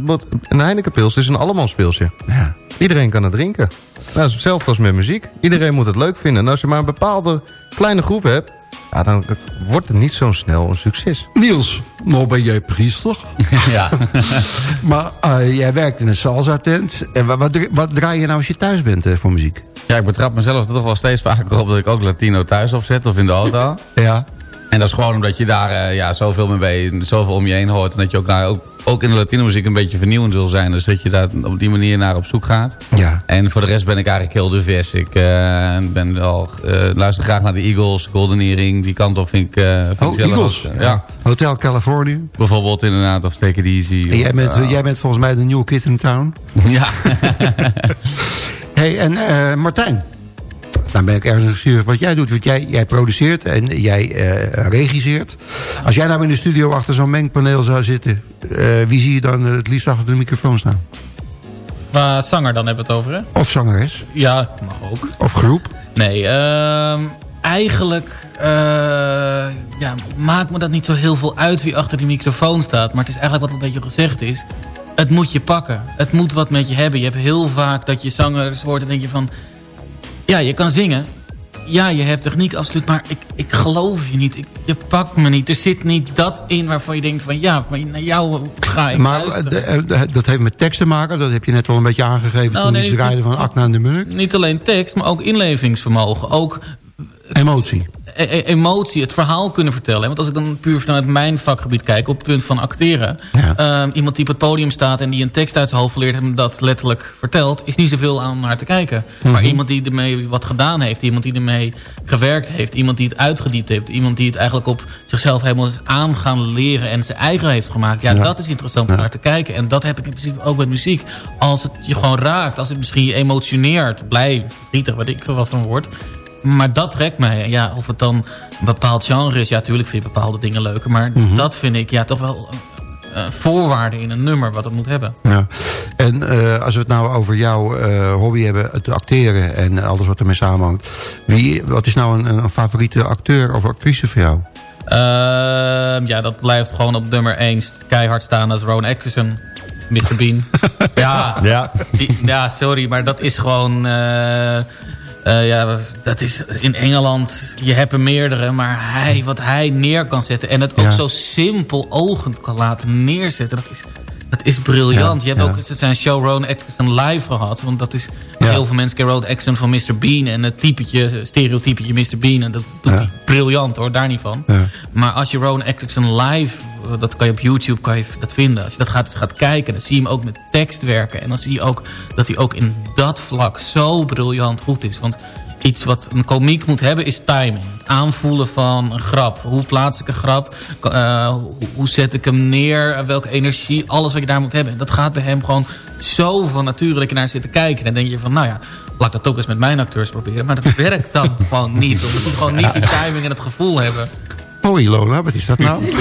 een Heineken pils is een allemanspilsje. Ja. Iedereen kan het drinken. Nou, is hetzelfde als met muziek. Iedereen moet het leuk vinden. En als je maar een bepaalde kleine groep hebt... ja, dan wordt het niet zo snel een succes. Niels, nou ben jij priester. ja. Maar eh, jij werkt in een salsa-tent. En wat, wat, wat draai je nou als je thuis bent eh, voor muziek? ja, ik betrap mezelf er toch wel steeds vaker op dat ik ook Latino thuis opzet of in de auto. Ja. En dat is gewoon omdat je daar eh, ja, zoveel mee bij, zoveel om je heen hoort. En dat je ook, naar, ook, ook in de Latino muziek een beetje vernieuwend wil zijn. Dus dat je daar op die manier naar op zoek gaat. Ja. En voor de rest ben ik eigenlijk heel divers. Ik eh, ben wel, eh, luister graag naar de Eagles, Golden Earring. Die kant op vind ik, vind Oh, ik zelf Eagles. ja. Hotel California. Bijvoorbeeld inderdaad, of Take It Easy. En jij of, bent, jij bent volgens mij de nieuwe kid in town. ja. hey, en Martijn. Dan ben ik ergens nieuwsgierig wat jij doet. Want jij, jij produceert en jij eh, regisseert. Als jij nou in de studio achter zo'n mengpaneel zou zitten... eh, wie zie je dan het liefst achter de microfoon staan? Waar zanger dan hebben we het over, hè? Of zangeres? Ja, mag ook. Of groep? Nee, ehm, eigenlijk eh, ja, maakt me dat niet zo heel veel uit wie achter die microfoon staat. Maar het is eigenlijk wat een beetje gezegd is. Het moet je pakken. Het moet wat met je hebben. Je hebt heel vaak dat je zangers hoort en denk je van... Ja, je kan zingen. Ja, je hebt techniek, absoluut. Maar ik, ik geloof je niet. Ik, je pakt me niet. Er zit niet dat in waarvan je denkt van... Ja, maar naar jou ga ik Maar luisteren. eh, eh, dat heeft met tekst te maken. Dat heb je net al een beetje aangegeven Nou, toen nee, je draaide van Akna en de Munnik. Niet alleen tekst, maar ook inlevingsvermogen. Ook Emotie. E- e- emotie, het verhaal kunnen vertellen. Want als ik dan puur vanuit mijn vakgebied kijk, op het punt van acteren. Ja. ehm, iemand die op het podium staat en die een tekst uit zijn hoofd leert en dat letterlijk vertelt, is niet zoveel aan naar te kijken. Mhm. Maar iemand die ermee wat gedaan heeft, iemand die ermee gewerkt heeft, iemand die het uitgediept heeft, iemand die het eigenlijk op zichzelf helemaal is aan gaan leren en zijn eigen heeft gemaakt. Ja, Ja. dat is interessant om naar te kijken. En dat heb ik in principe ook met muziek. Als het je gewoon raakt, als het misschien je emotioneert, blij, verdrietig, wat ik veel wat van woord. Maar dat trekt mij. Ja, of het dan een bepaald genre is. Ja, natuurlijk vind ik bepaalde dingen leuker. Maar Mhm. dat vind ik ja, toch wel een uh, voorwaarde in een nummer wat het moet hebben. Ja. En eh, als we het nou over jouw eh, hobby hebben, het acteren en alles wat ermee samenhangt. Wie, wat is nou een, een favoriete acteur of actrice voor jou? Ehm, ja, dat blijft gewoon op nummer 1 keihard staan als Rowan Atkinson. Mr. Bean. ja, Ja. die- ja, sorry, maar dat is gewoon... eh, ja, dat is in Engeland, je hebt er meerdere, maar hij, wat hij neer kan zetten... en het ook Ja. zo simpel ogend kan laten neerzetten, dat is, dat is briljant. Ja, je hebt ja. ook zijn show Rowan Atkinson live gehad, want dat is... Ja. Heel veel mensen kennen Rowan Atkinson van Mr. Bean... en het typetje, stereotypetje Mr. Bean, en dat doet hij briljant hoor, daar niet van. Maar als je Rowan Atkinson live, eh, dat kan je op YouTube kan je dat vinden. Als je dat gaat, gaat kijken, dan zie je hem ook met tekst werken. En dan zie je ook dat hij ook in dat vlak zo briljant goed is. Want iets wat een komiek moet hebben is timing. Het aanvoelen van een grap. Hoe plaats ik een grap? Eh, hoe, zet ik hem neer? Welke energie? Alles wat je daar moet hebben. En dat gaat bij hem gewoon zo van je naar zit te kijken. En dan denk je van, nou ja, laat dat ook eens met mijn acteurs proberen. Maar dat werkt dan gewoon niet. Omdat die gewoon niet die timing en het gevoel hebben. Hoi Lola, wat is dat nou?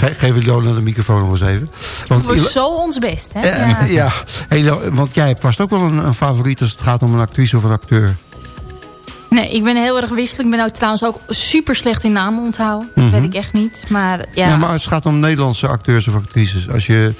Ge- Geef Lola de microfoon nog eens even. Want, Het wordt zo ons best, hè? Eh, Ja. ja. Hey, want jij hebt vast ook wel een, een favoriet als het gaat om een actrice of een acteur. Nee, ik ben heel erg wisselend. Ik ben ook trouwens ook super slecht in namen onthouden. Mhm. Dat weet ik echt niet. Maar ja, Ja. maar als het gaat om Nederlandse acteurs of actrices. Als je...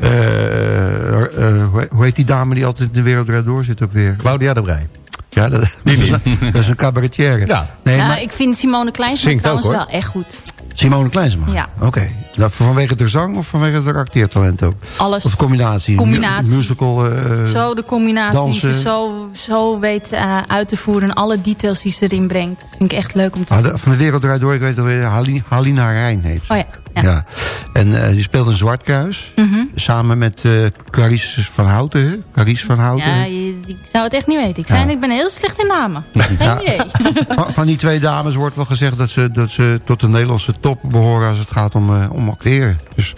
eh, eh, hoe heet- hoe heet die dame die altijd in de wereld door zit ook weer? Claudia de Brij. Ja, dat, dat, is, een- dat is een cabaretière. Ja. Nee, nou, maar ik vind Simone Kleinsma ook, trouwens wel echt goed. Simone Kleinsma? Ja. Oké. Nou, vanwege de zang of vanwege de acteertalent ook? Alles. Of combinatie? Combinatie. Mu- musical? eh, zo de combinatie die ze zo, zo weet eh, uit te voeren. En alle details die ze erin brengt. Dat vind ik echt leuk om te Ah, de- van de wereld draait door, ik weet alweer, Halina, Halina Rijn heet. Oh ja. ja. Ja. En eh, die speelt een Zwartkruis. Mhm. Samen met Clarice van Houten. hè? Clarice van Houten. Ja, je- ik zou het echt niet weten. Ik, zei, ik ben heel slecht in namen. Geen idee. Van, van die twee dames wordt wel gezegd dat ze, dat ze tot de Nederlandse top behoren als het gaat om, eh, om acteren. Dus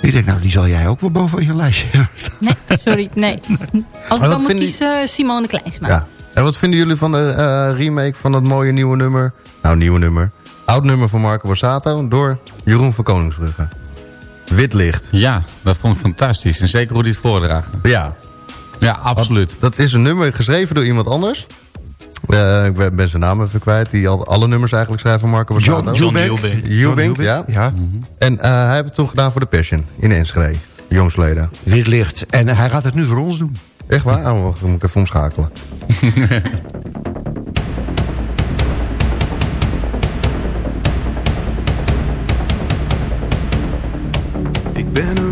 ik denk, nou, die zal jij ook wel boven je lijstje hebben staan. Nee, sorry, nee. Als ik wat dan moet je- kiezen, Simone Kleinsma. Ja. En wat vinden jullie van de eh, remake van dat mooie nieuwe nummer? Nou, nieuwe nummer. Oud nummer van Marco Borsato door Jeroen van Koningsbrugge. Wit licht. Ja, dat vond ik fantastisch. En zeker hoe hij het voordraagt. Ja, Ja, absoluut. dat is een nummer geschreven door iemand anders. Eh, ik ben, zijn naam even kwijt. Die al alle nummers eigenlijk schrijven Marco Borsato. John Jubink. Jubink, ja. ja. Mhm. En eh, hij heeft het toen gedaan voor de Passion in Enschede. Jongsleden. Wit licht. En eh, hij gaat het nu voor ons doen. Echt waar? Oh, dan moet ik even omschakelen. ik ben een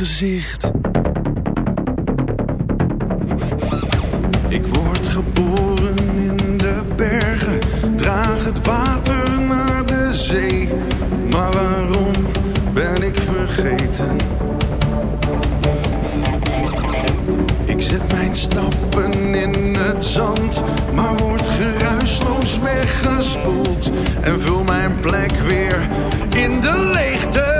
gezicht Ik word geboren in de bergen, draag het water naar de zee. Maar waarom ben ik vergeten? Ik zet mijn stappen in het zand, maar word geruisloos weggespoeld. En vul mijn plek weer in de leegte.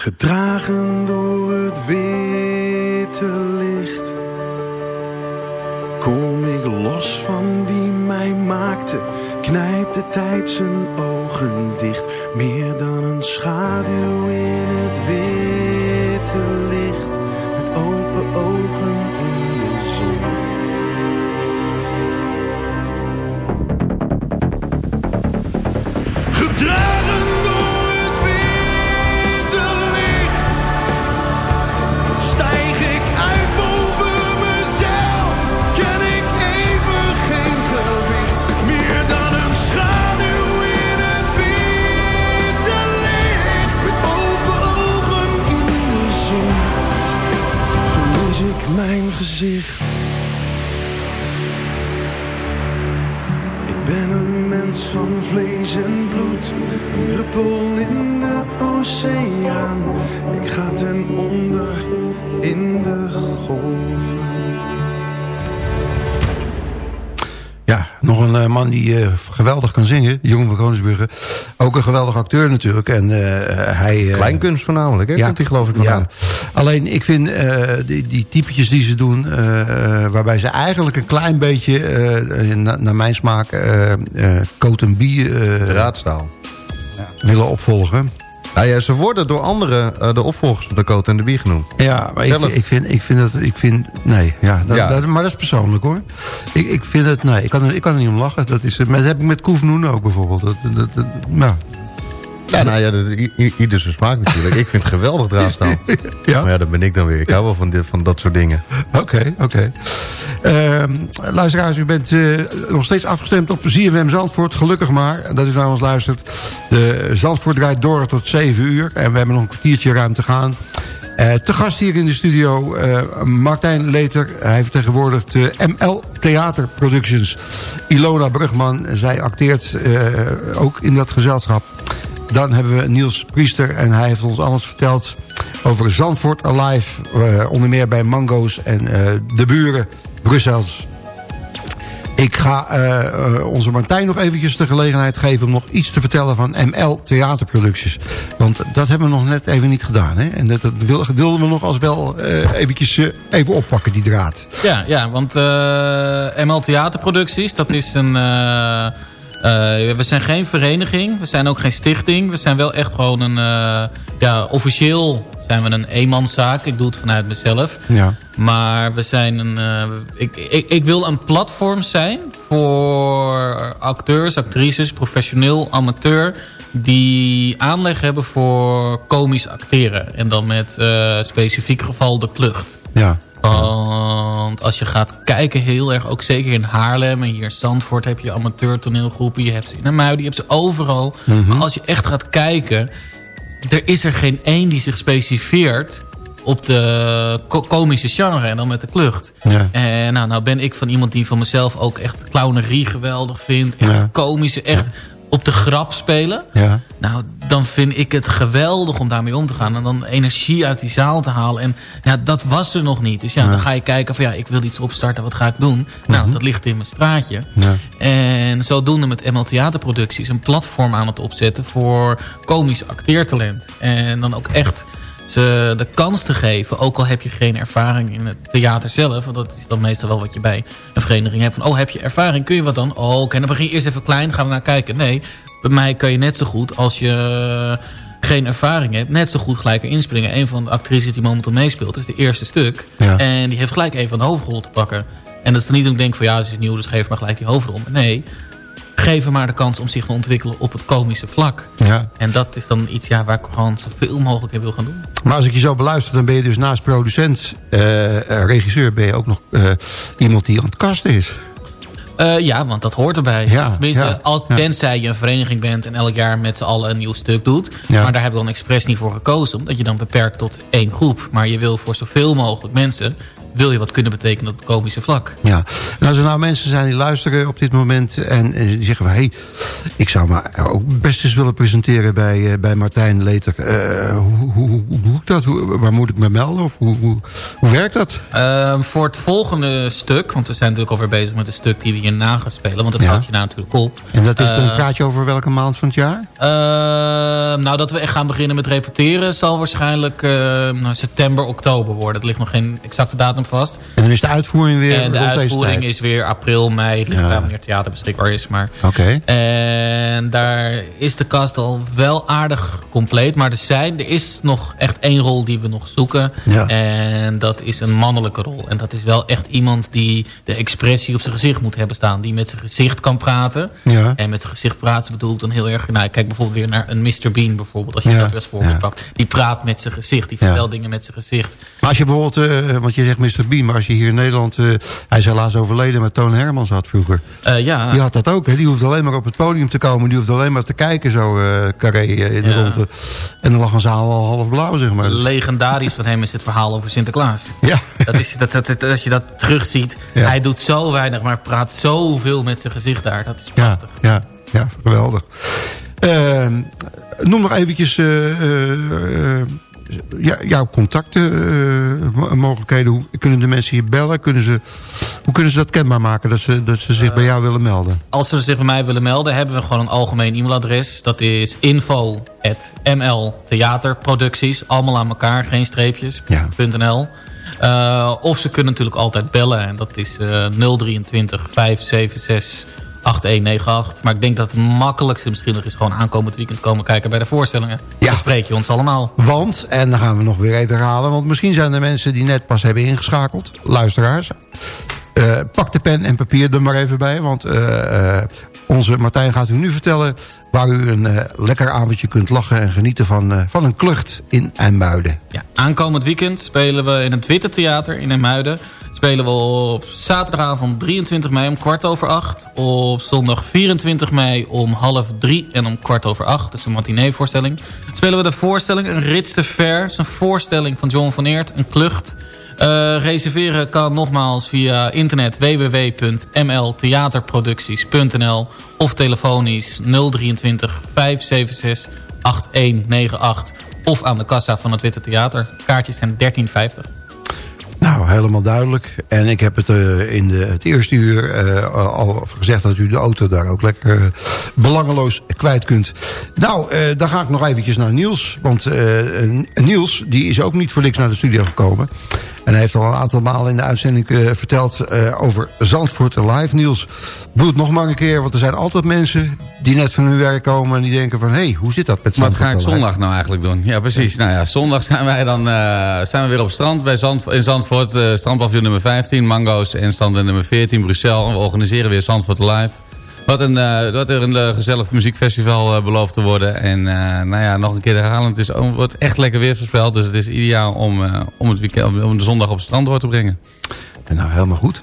Gedragen door het witte licht Kom ik los van wie mij maakte, knijpt de tijd zijn acteur natuurlijk. En eh, hij... eh, Kleinkunst voornamelijk, hè? Komt die geloof ik vandaan. Ja. Alleen ik vind eh, die, die typetjes die ze doen... waarbij ze eigenlijk een klein beetje, eh, na- naar mijn smaak... eh eh Coat and Bie eh, Raadstaal. willen opvolgen. Nou ja, ze worden door anderen de opvolgers van de Coat en de Bie genoemd. Ja, maar ik, ik, vind, ik vind dat... Ik vind, nee, ja, dat, Ja. Dat, maar dat is persoonlijk hoor. Ik, ik vind het... Nee, ik kan, er, ik kan er niet om lachen. Dat, is, maar dat heb ik met Koef Noen ook bijvoorbeeld. Dat, dat, dat, nou, Ja, nou ja, ieder zijn smaak natuurlijk. Ik vind het geweldig draadstaal. ja. Maar ja, dat ben ik dan weer. Ik hou wel van, dit, van dat soort dingen. Oké, oké. Ehm, luisteraars, u bent eh, nog steeds afgestemd op ZFM Zandvoort. Gelukkig maar dat u naar ons luistert. De Zandvoort draait door tot 7 uur. En we hebben nog een kwartiertje ruim te gaan. Eh, te gast hier in de studio eh, Martijn Leter. Hij vertegenwoordigt ML Theater Productions. Ilona Brugman, zij acteert ook in dat gezelschap. Dan hebben we Niels Priester en hij heeft ons alles verteld over Zandvoort Alive. eh, onder meer bij Mango's en eh, de buren Brussels. Ik ga eh, onze Martijn nog eventjes de gelegenheid geven... om nog iets te vertellen van ML Theaterproducties. Want dat hebben we nog net even niet gedaan. Hè? En dat, dat wil- wilden we nog als wel eventjes even oppakken, die draad. Ja, ja want ML Theaterproducties, dat is een... eh, we zijn geen vereniging, we zijn ook geen stichting. We zijn wel echt gewoon een... eh, ja, officieel zijn we een eenmanszaak. Ik doe het vanuit mezelf. Ja. Maar we zijn een... eh, ik, ik, ik wil een platform zijn voor acteurs, actrices, professioneel, amateur... die aanleg hebben voor komisch acteren. En dan met specifiek geval de klucht. Ja. Want als je gaat kijken, heel erg, ook zeker in Haarlem en hier in Zandvoort heb je amateur toneelgroepen. Je hebt ze in de Muiden, je hebt ze overal. Mhm. Maar als je echt gaat kijken, er is er geen één die zich specifieert op de ko- komische genre en dan met de klucht. Ja. En nou, nou ben ik van iemand die van mezelf ook echt clownerie geweldig vindt. Echt Ja. komische, echt op de grap spelen. Ja. Nou, dan vind ik het geweldig om daarmee om te gaan. En dan energie uit die zaal te halen. En ja, dat was er nog niet. Dus ja, Ja. dan ga je kijken van ja, ik wil iets opstarten. Wat ga ik doen? Nou, dat ligt in mijn straatje. Ja. En zodoende met ML Theaterproducties een platform aan het opzetten voor komisch acteertalent. En dan ook echt ze de kans te geven, ook al heb je geen ervaring in het theater zelf. Want dat is dan meestal wel wat je bij een vereniging hebt. Van, oh, heb je ervaring? Kun je wat dan? Oh, oké, dan begin je eerst even klein, gaan we naar kijken. Nee, bij mij kan je net zo goed als je geen ervaring hebt, net zo goed gelijk erin springen. Een van de actrices die momenteel meespeelt, is de eerste stuk. Ja. En die heeft gelijk even een hoofdrol te pakken. En dat is dan niet dat ik denk van ja, ze is nieuw, dus geef maar gelijk die hoofdrol. Nee, geef hem maar de kans om zich te ontwikkelen op het komische vlak. Ja. En dat is dan iets ja, waar ik gewoon zoveel mogelijk in wil gaan doen. Maar als ik je zo beluister, dan ben je dus naast producent, eh, regisseur... ben je ook nog eh, iemand die aan het kasten is. Ja, want dat hoort erbij. Ja, Tenminste, ja, als, ja. tenzij je een vereniging bent en elk jaar met z'n allen een nieuw stuk doet. Maar daar hebben we dan expres niet voor gekozen. Omdat je dan beperkt tot één groep. Maar je wil voor zoveel mogelijk mensen, wil je wat kunnen betekenen op het komische vlak. Ja. En als er nou mensen zijn die luisteren op dit moment... en, eh, die zeggen van... hé, hey, ik zou me ook best eens willen presenteren bij, eh, bij Martijn Leter. Eh, hoe, hoe, hoe, doe ik dat? Hoe, waar moet ik me melden? Of hoe, hoe, hoe werkt dat? Ehm, voor het volgende stuk, want we zijn natuurlijk alweer bezig met een stuk die we hierna gaan spelen. Want dat Ja. houdt je nou natuurlijk op. En dat is, dan Eh, praat je over welke maand van het jaar? Ehm, nou, dat we echt gaan beginnen met repeteren zal waarschijnlijk september, oktober worden. Er ligt nog geen exacte datum vast. En dan is de uitvoering weer en de uitvoering is weer april, mei. Het ligt Ja. daar wanneer het theater beschikbaar is. Maar Oké. en daar is de cast al wel aardig compleet. Maar er, zijn, er is nog echt één rol die we nog zoeken. Ja. En dat is een mannelijke rol. En dat is wel echt iemand die de expressie op zijn gezicht moet hebben staan. Die met zijn gezicht kan praten. Ja. En met zijn gezicht praten bedoel ik dan heel erg... Nou, kijk bijvoorbeeld weer naar een Mr. Bean bijvoorbeeld. Als je Ja. dat weer als voorbeeld Ja. pakt. Die praat met zijn gezicht. Die vertelt dingen met zijn gezicht. Maar als je bijvoorbeeld, eh, want je zegt Maar als je hier in Nederland... eh, hij is helaas overleden, maar Toon Hermans had vroeger. Eh, ja. Die had dat ook, hè? die hoefde alleen maar op het podium te komen. Die hoefde alleen maar te kijken, zo eh carré in de Ja. ronde. En dan lag een zaal al half blauw, zeg maar. Legendarisch van hem is het verhaal over Sinterklaas. Ja. Dat is, dat, dat, dat- als je dat terugziet, Ja. hij doet zo weinig, maar praat zoveel met zijn gezicht daar. Dat is Ja, prachtig. ja, ja, geweldig. Eh, noem nog eventjes ja, jouw contactmogelijkheden. Hoe kunnen de mensen je bellen? Kunnen ze, hoe kunnen ze dat kenbaar maken dat ze, dat ze zich bij jou willen melden? Als ze zich bij mij willen melden, hebben we gewoon een algemeen e-mailadres. Dat is info.mltheaterproducties. Allemaal aan elkaar, geen streepjes. Ja. .nl. Eh, of ze kunnen natuurlijk altijd bellen. En dat is eh 023 576 8198. Maar ik denk dat het makkelijkste misschien nog is gewoon aankomend weekend komen kijken bij de voorstellingen. Ja. Dan spreek je ons allemaal. Want, en dan gaan we nog weer even herhalen... want misschien zijn er mensen die net pas hebben ingeschakeld. Luisteraars. Eh, pak de pen en papier er maar even bij. Want eh, eh, onze Martijn gaat u nu vertellen... waar u een lekker avondje kunt lachen en genieten van, van een klucht in IJmuiden. Ja, aankomend weekend spelen we in het Witte Theater in Emuiden. Spelen we op zaterdagavond 23 mei om kwart over acht. Op zondag 24 mei om half drie en om kwart over acht. Dus een matinee-voorstelling. Spelen we de voorstelling, een Rits te Ver. Dat is een voorstelling van John van Eert, een klucht. Eh, reserveren kan nogmaals via internet www.mltheaterproducties.nl of telefonisch 023 576 8198 of aan de kassa van het Witte Theater. Kaartjes zijn 13,50. Nou, helemaal duidelijk. En ik heb het eh, in de, het eerste uur eh, al gezegd dat u de auto daar ook lekker eh, belangeloos kwijt kunt. Nou, dan ga ik nog eventjes naar Niels. Want Niels, die is ook niet voor niks naar de studio gekomen. En hij heeft al een aantal malen in de uitzending verteld over Zandvoort Live. Niels, doe het nog maar een keer. Want er zijn altijd mensen die net van hun werk komen... en die denken van, hé, hey, hoe zit dat met Wat ga ik Zandvoort zondag nou eigenlijk doen? Ja, precies. Nou ja, zondag zijn wij dan uh, zijn we weer op strand bij Zand, in Zandvoort. Uh, nummer 15, Mango's en stand nummer 14, Brussel. We organiseren weer Zandvoort Live. Wat, een, uh, wat er een gezellig muziekfestival belooft te worden. En nou ja, nog een keer herhalen. Het is, wordt echt lekker weer voorspeld. Dus het is ideaal om, om, het weekend, om de zondag op het strand door te brengen. Nou, helemaal goed.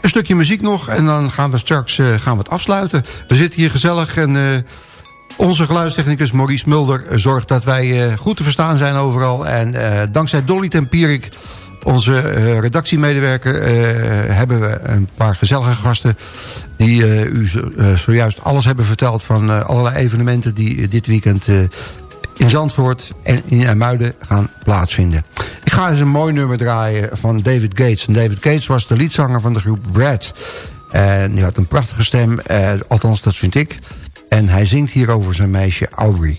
Een stukje muziek nog. En dan gaan we straks gaan we het afsluiten. We zitten hier gezellig. En onze geluidstechnicus Maurice Mulder zorgt dat wij goed te verstaan zijn overal. En dankzij Dolly Tempierik onze redactiemedewerker hebben we een paar gezellige gasten... die u zojuist alles hebben verteld van allerlei evenementen... die dit weekend in Zandvoort en in Muiden gaan plaatsvinden. Ga eens een mooi nummer draaien van David Gates. En David Gates was de liedzanger van de groep Brad. En die had een prachtige stem, althans dat vind ik. En hij zingt hier over zijn meisje. Aubrey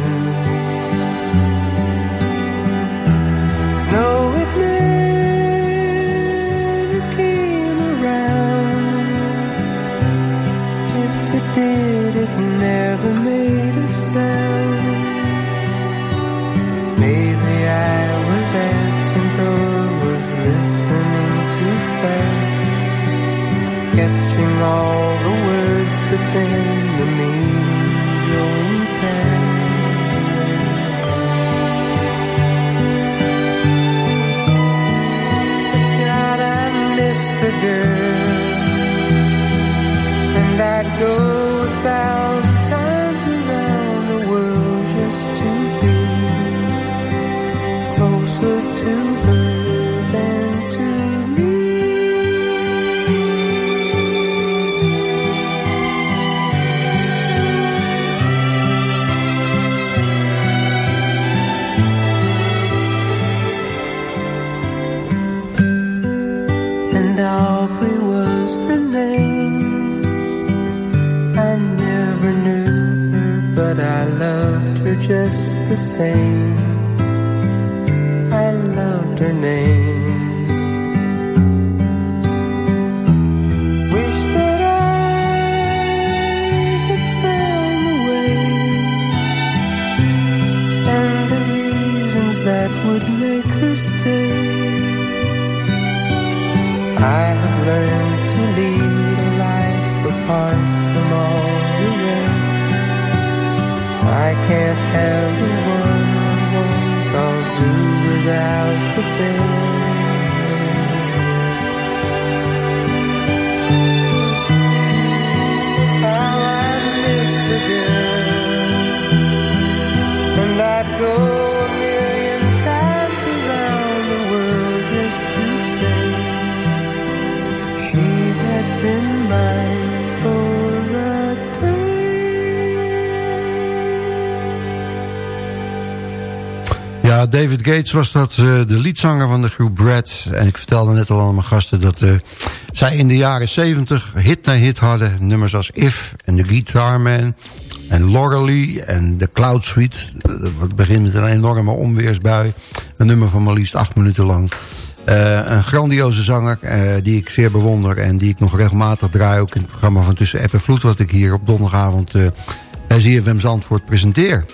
Catching all the words, but then the meaning going past. God, I miss the girl, and I'd go Was dat, uh, de liedzanger van de groep Brad. En ik vertelde net al aan mijn gasten dat uh, zij in de jaren 70 hit na hit hadden. Nummers als If en The Guitar Man en Lorelei en The Cloud Suite. Dat begint met een enorme onweersbui. Een nummer van maar liefst acht minuten lang. Eh, een grandioze zanger eh, die ik zeer bewonder... en die ik nog regelmatig draai, ook in het programma van Tussen App en Vloed... wat ik hier op donderdagavond eh bij ZFM Zandvoort presenteer.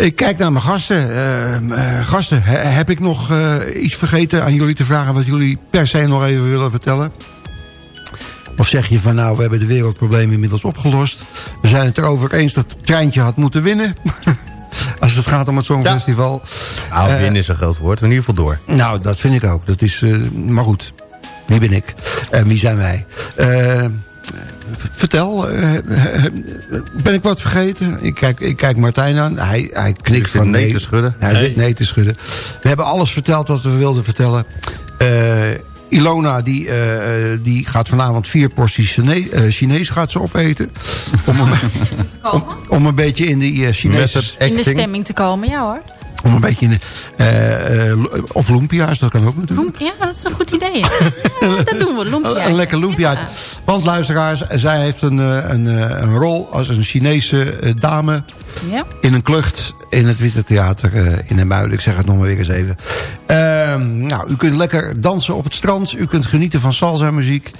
Ik kijk naar mijn gasten. Eh, eh, gasten, he- heb ik nog eh, iets vergeten aan jullie te vragen... wat jullie per se nog even willen vertellen? Of zeg je van nou, we hebben de wereldproblemen inmiddels opgelost. We zijn het erover eens dat het treintje had moeten winnen. Als het gaat om het Songfestival. Nou, Eh, winnen is een groot woord. In ieder geval door. nou, dat vind ik ook. Dat is, maar goed, wie ben ik? En wie zijn wij? Eh, vertel, eh, eh, ben ik wat vergeten? Ik kijk, ik kijk Martijn aan. Hij, hij knikt van nee te schudden. Hij Nee. zit nee te schudden. We hebben alles verteld wat we wilden vertellen. Eh, Ilona die, eh, eh, die gaat vanavond vier porties Chine eh, Chinees gaat ze opeten. Om een, om, om een beetje in die eh Chinese... In de stemming te komen, ja hoor. Om een beetje in de... eh, eh, of lumpia's, dat kan ook natuurlijk. Ja, dat is een goed idee. Ja, dat doen we, lumpia. Een, lekker lumpia. Ja. Want luisteraars, zij heeft een, eh, een, een rol als een Chinese dame... Ja. in een klucht in het Witte Theater in Den Muiden. Ik zeg het nog maar weer eens even. Ehm, nou, u kunt lekker dansen op het strand. U kunt genieten van salsa muziek.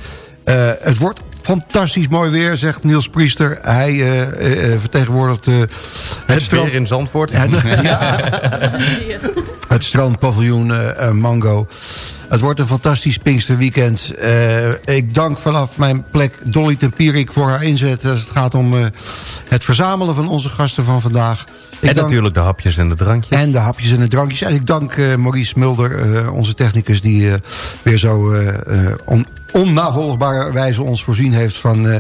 Eh, het wordt fantastisch mooi weer, zegt Niels Priester. Hij eh, eh, vertegenwoordigt eh, het, Het strand. in Zandvoort. Het, ja, het strandpaviljoen Mango. Het wordt een fantastisch Pinksterweekend. Ik dank vanaf mijn plek Dolly Tempierik voor haar inzet... als het gaat om het verzamelen van onze gasten van vandaag. Ik En dank- natuurlijk de hapjes en de drankjes. en de hapjes en de drankjes. En ik dank Maurice Mulder, onze technicus... die weer zo on, onnavolgbare wijze ons voorzien heeft... van eh,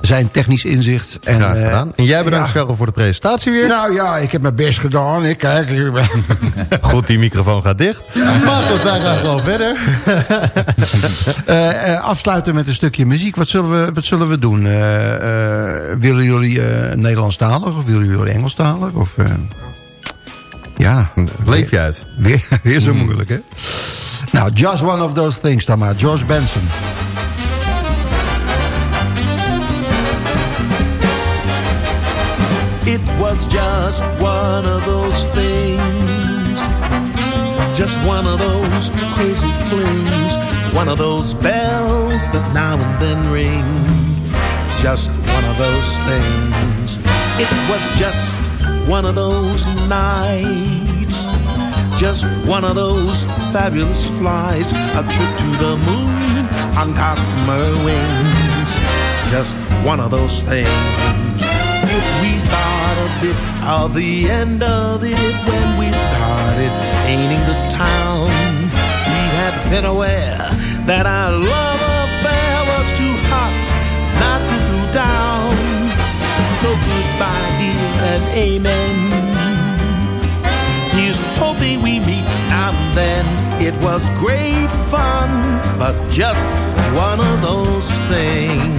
zijn technisch inzicht. En, gedaan. En jij bedankt, ja. Voor de presentatie weer. Nou ja, ik heb mijn best gedaan. Ik kijk hier. Goed, die microfoon gaat dicht. Maar goed, wij gaan gewoon verder. Eh, afsluiten met een stukje muziek. Wat zullen we, wat zullen we doen? Willen jullie Nederlandstalig of willen jullie Engelstalig? Of, ja. Leef je uit. Weer, weer zo moeilijk, hè? Nou, just one of those things dan maar. George Benson. It was just one of those things. Just one of those crazy flings. One of those bells that now and then ring. Just one of those things. It was just one of those nights. Just one of those fabulous flights. A trip to the moon on gossamer wings. Just one of those things. If we thought a bit of the end of it when we started painting the town, we had been aware that our love affair was too hot not to cool down. So goodbye, dear, and amen. Hoping we meet now and then. It was great fun, but just one of those things.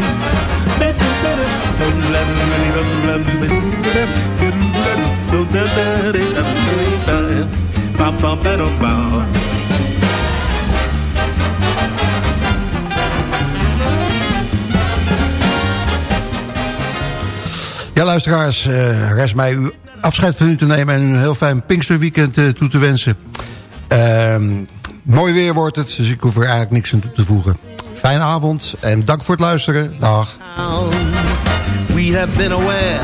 luisteraars, eh rest mij u afscheid van u te nemen... en een heel fijn Pinksterweekend eh, toe te wensen. Ehm, mooi weer wordt het, dus ik hoef er eigenlijk niks aan toe te voegen. Fijne avond en dank voor het luisteren. Dag. We have been aware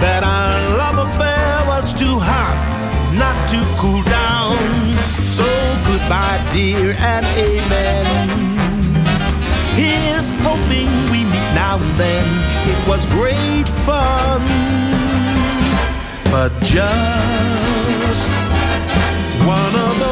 that our love affair was too hot not to cool down. So goodbye, dear, and amen. Here's hoping we meet now and then. It was great fun, but just one of those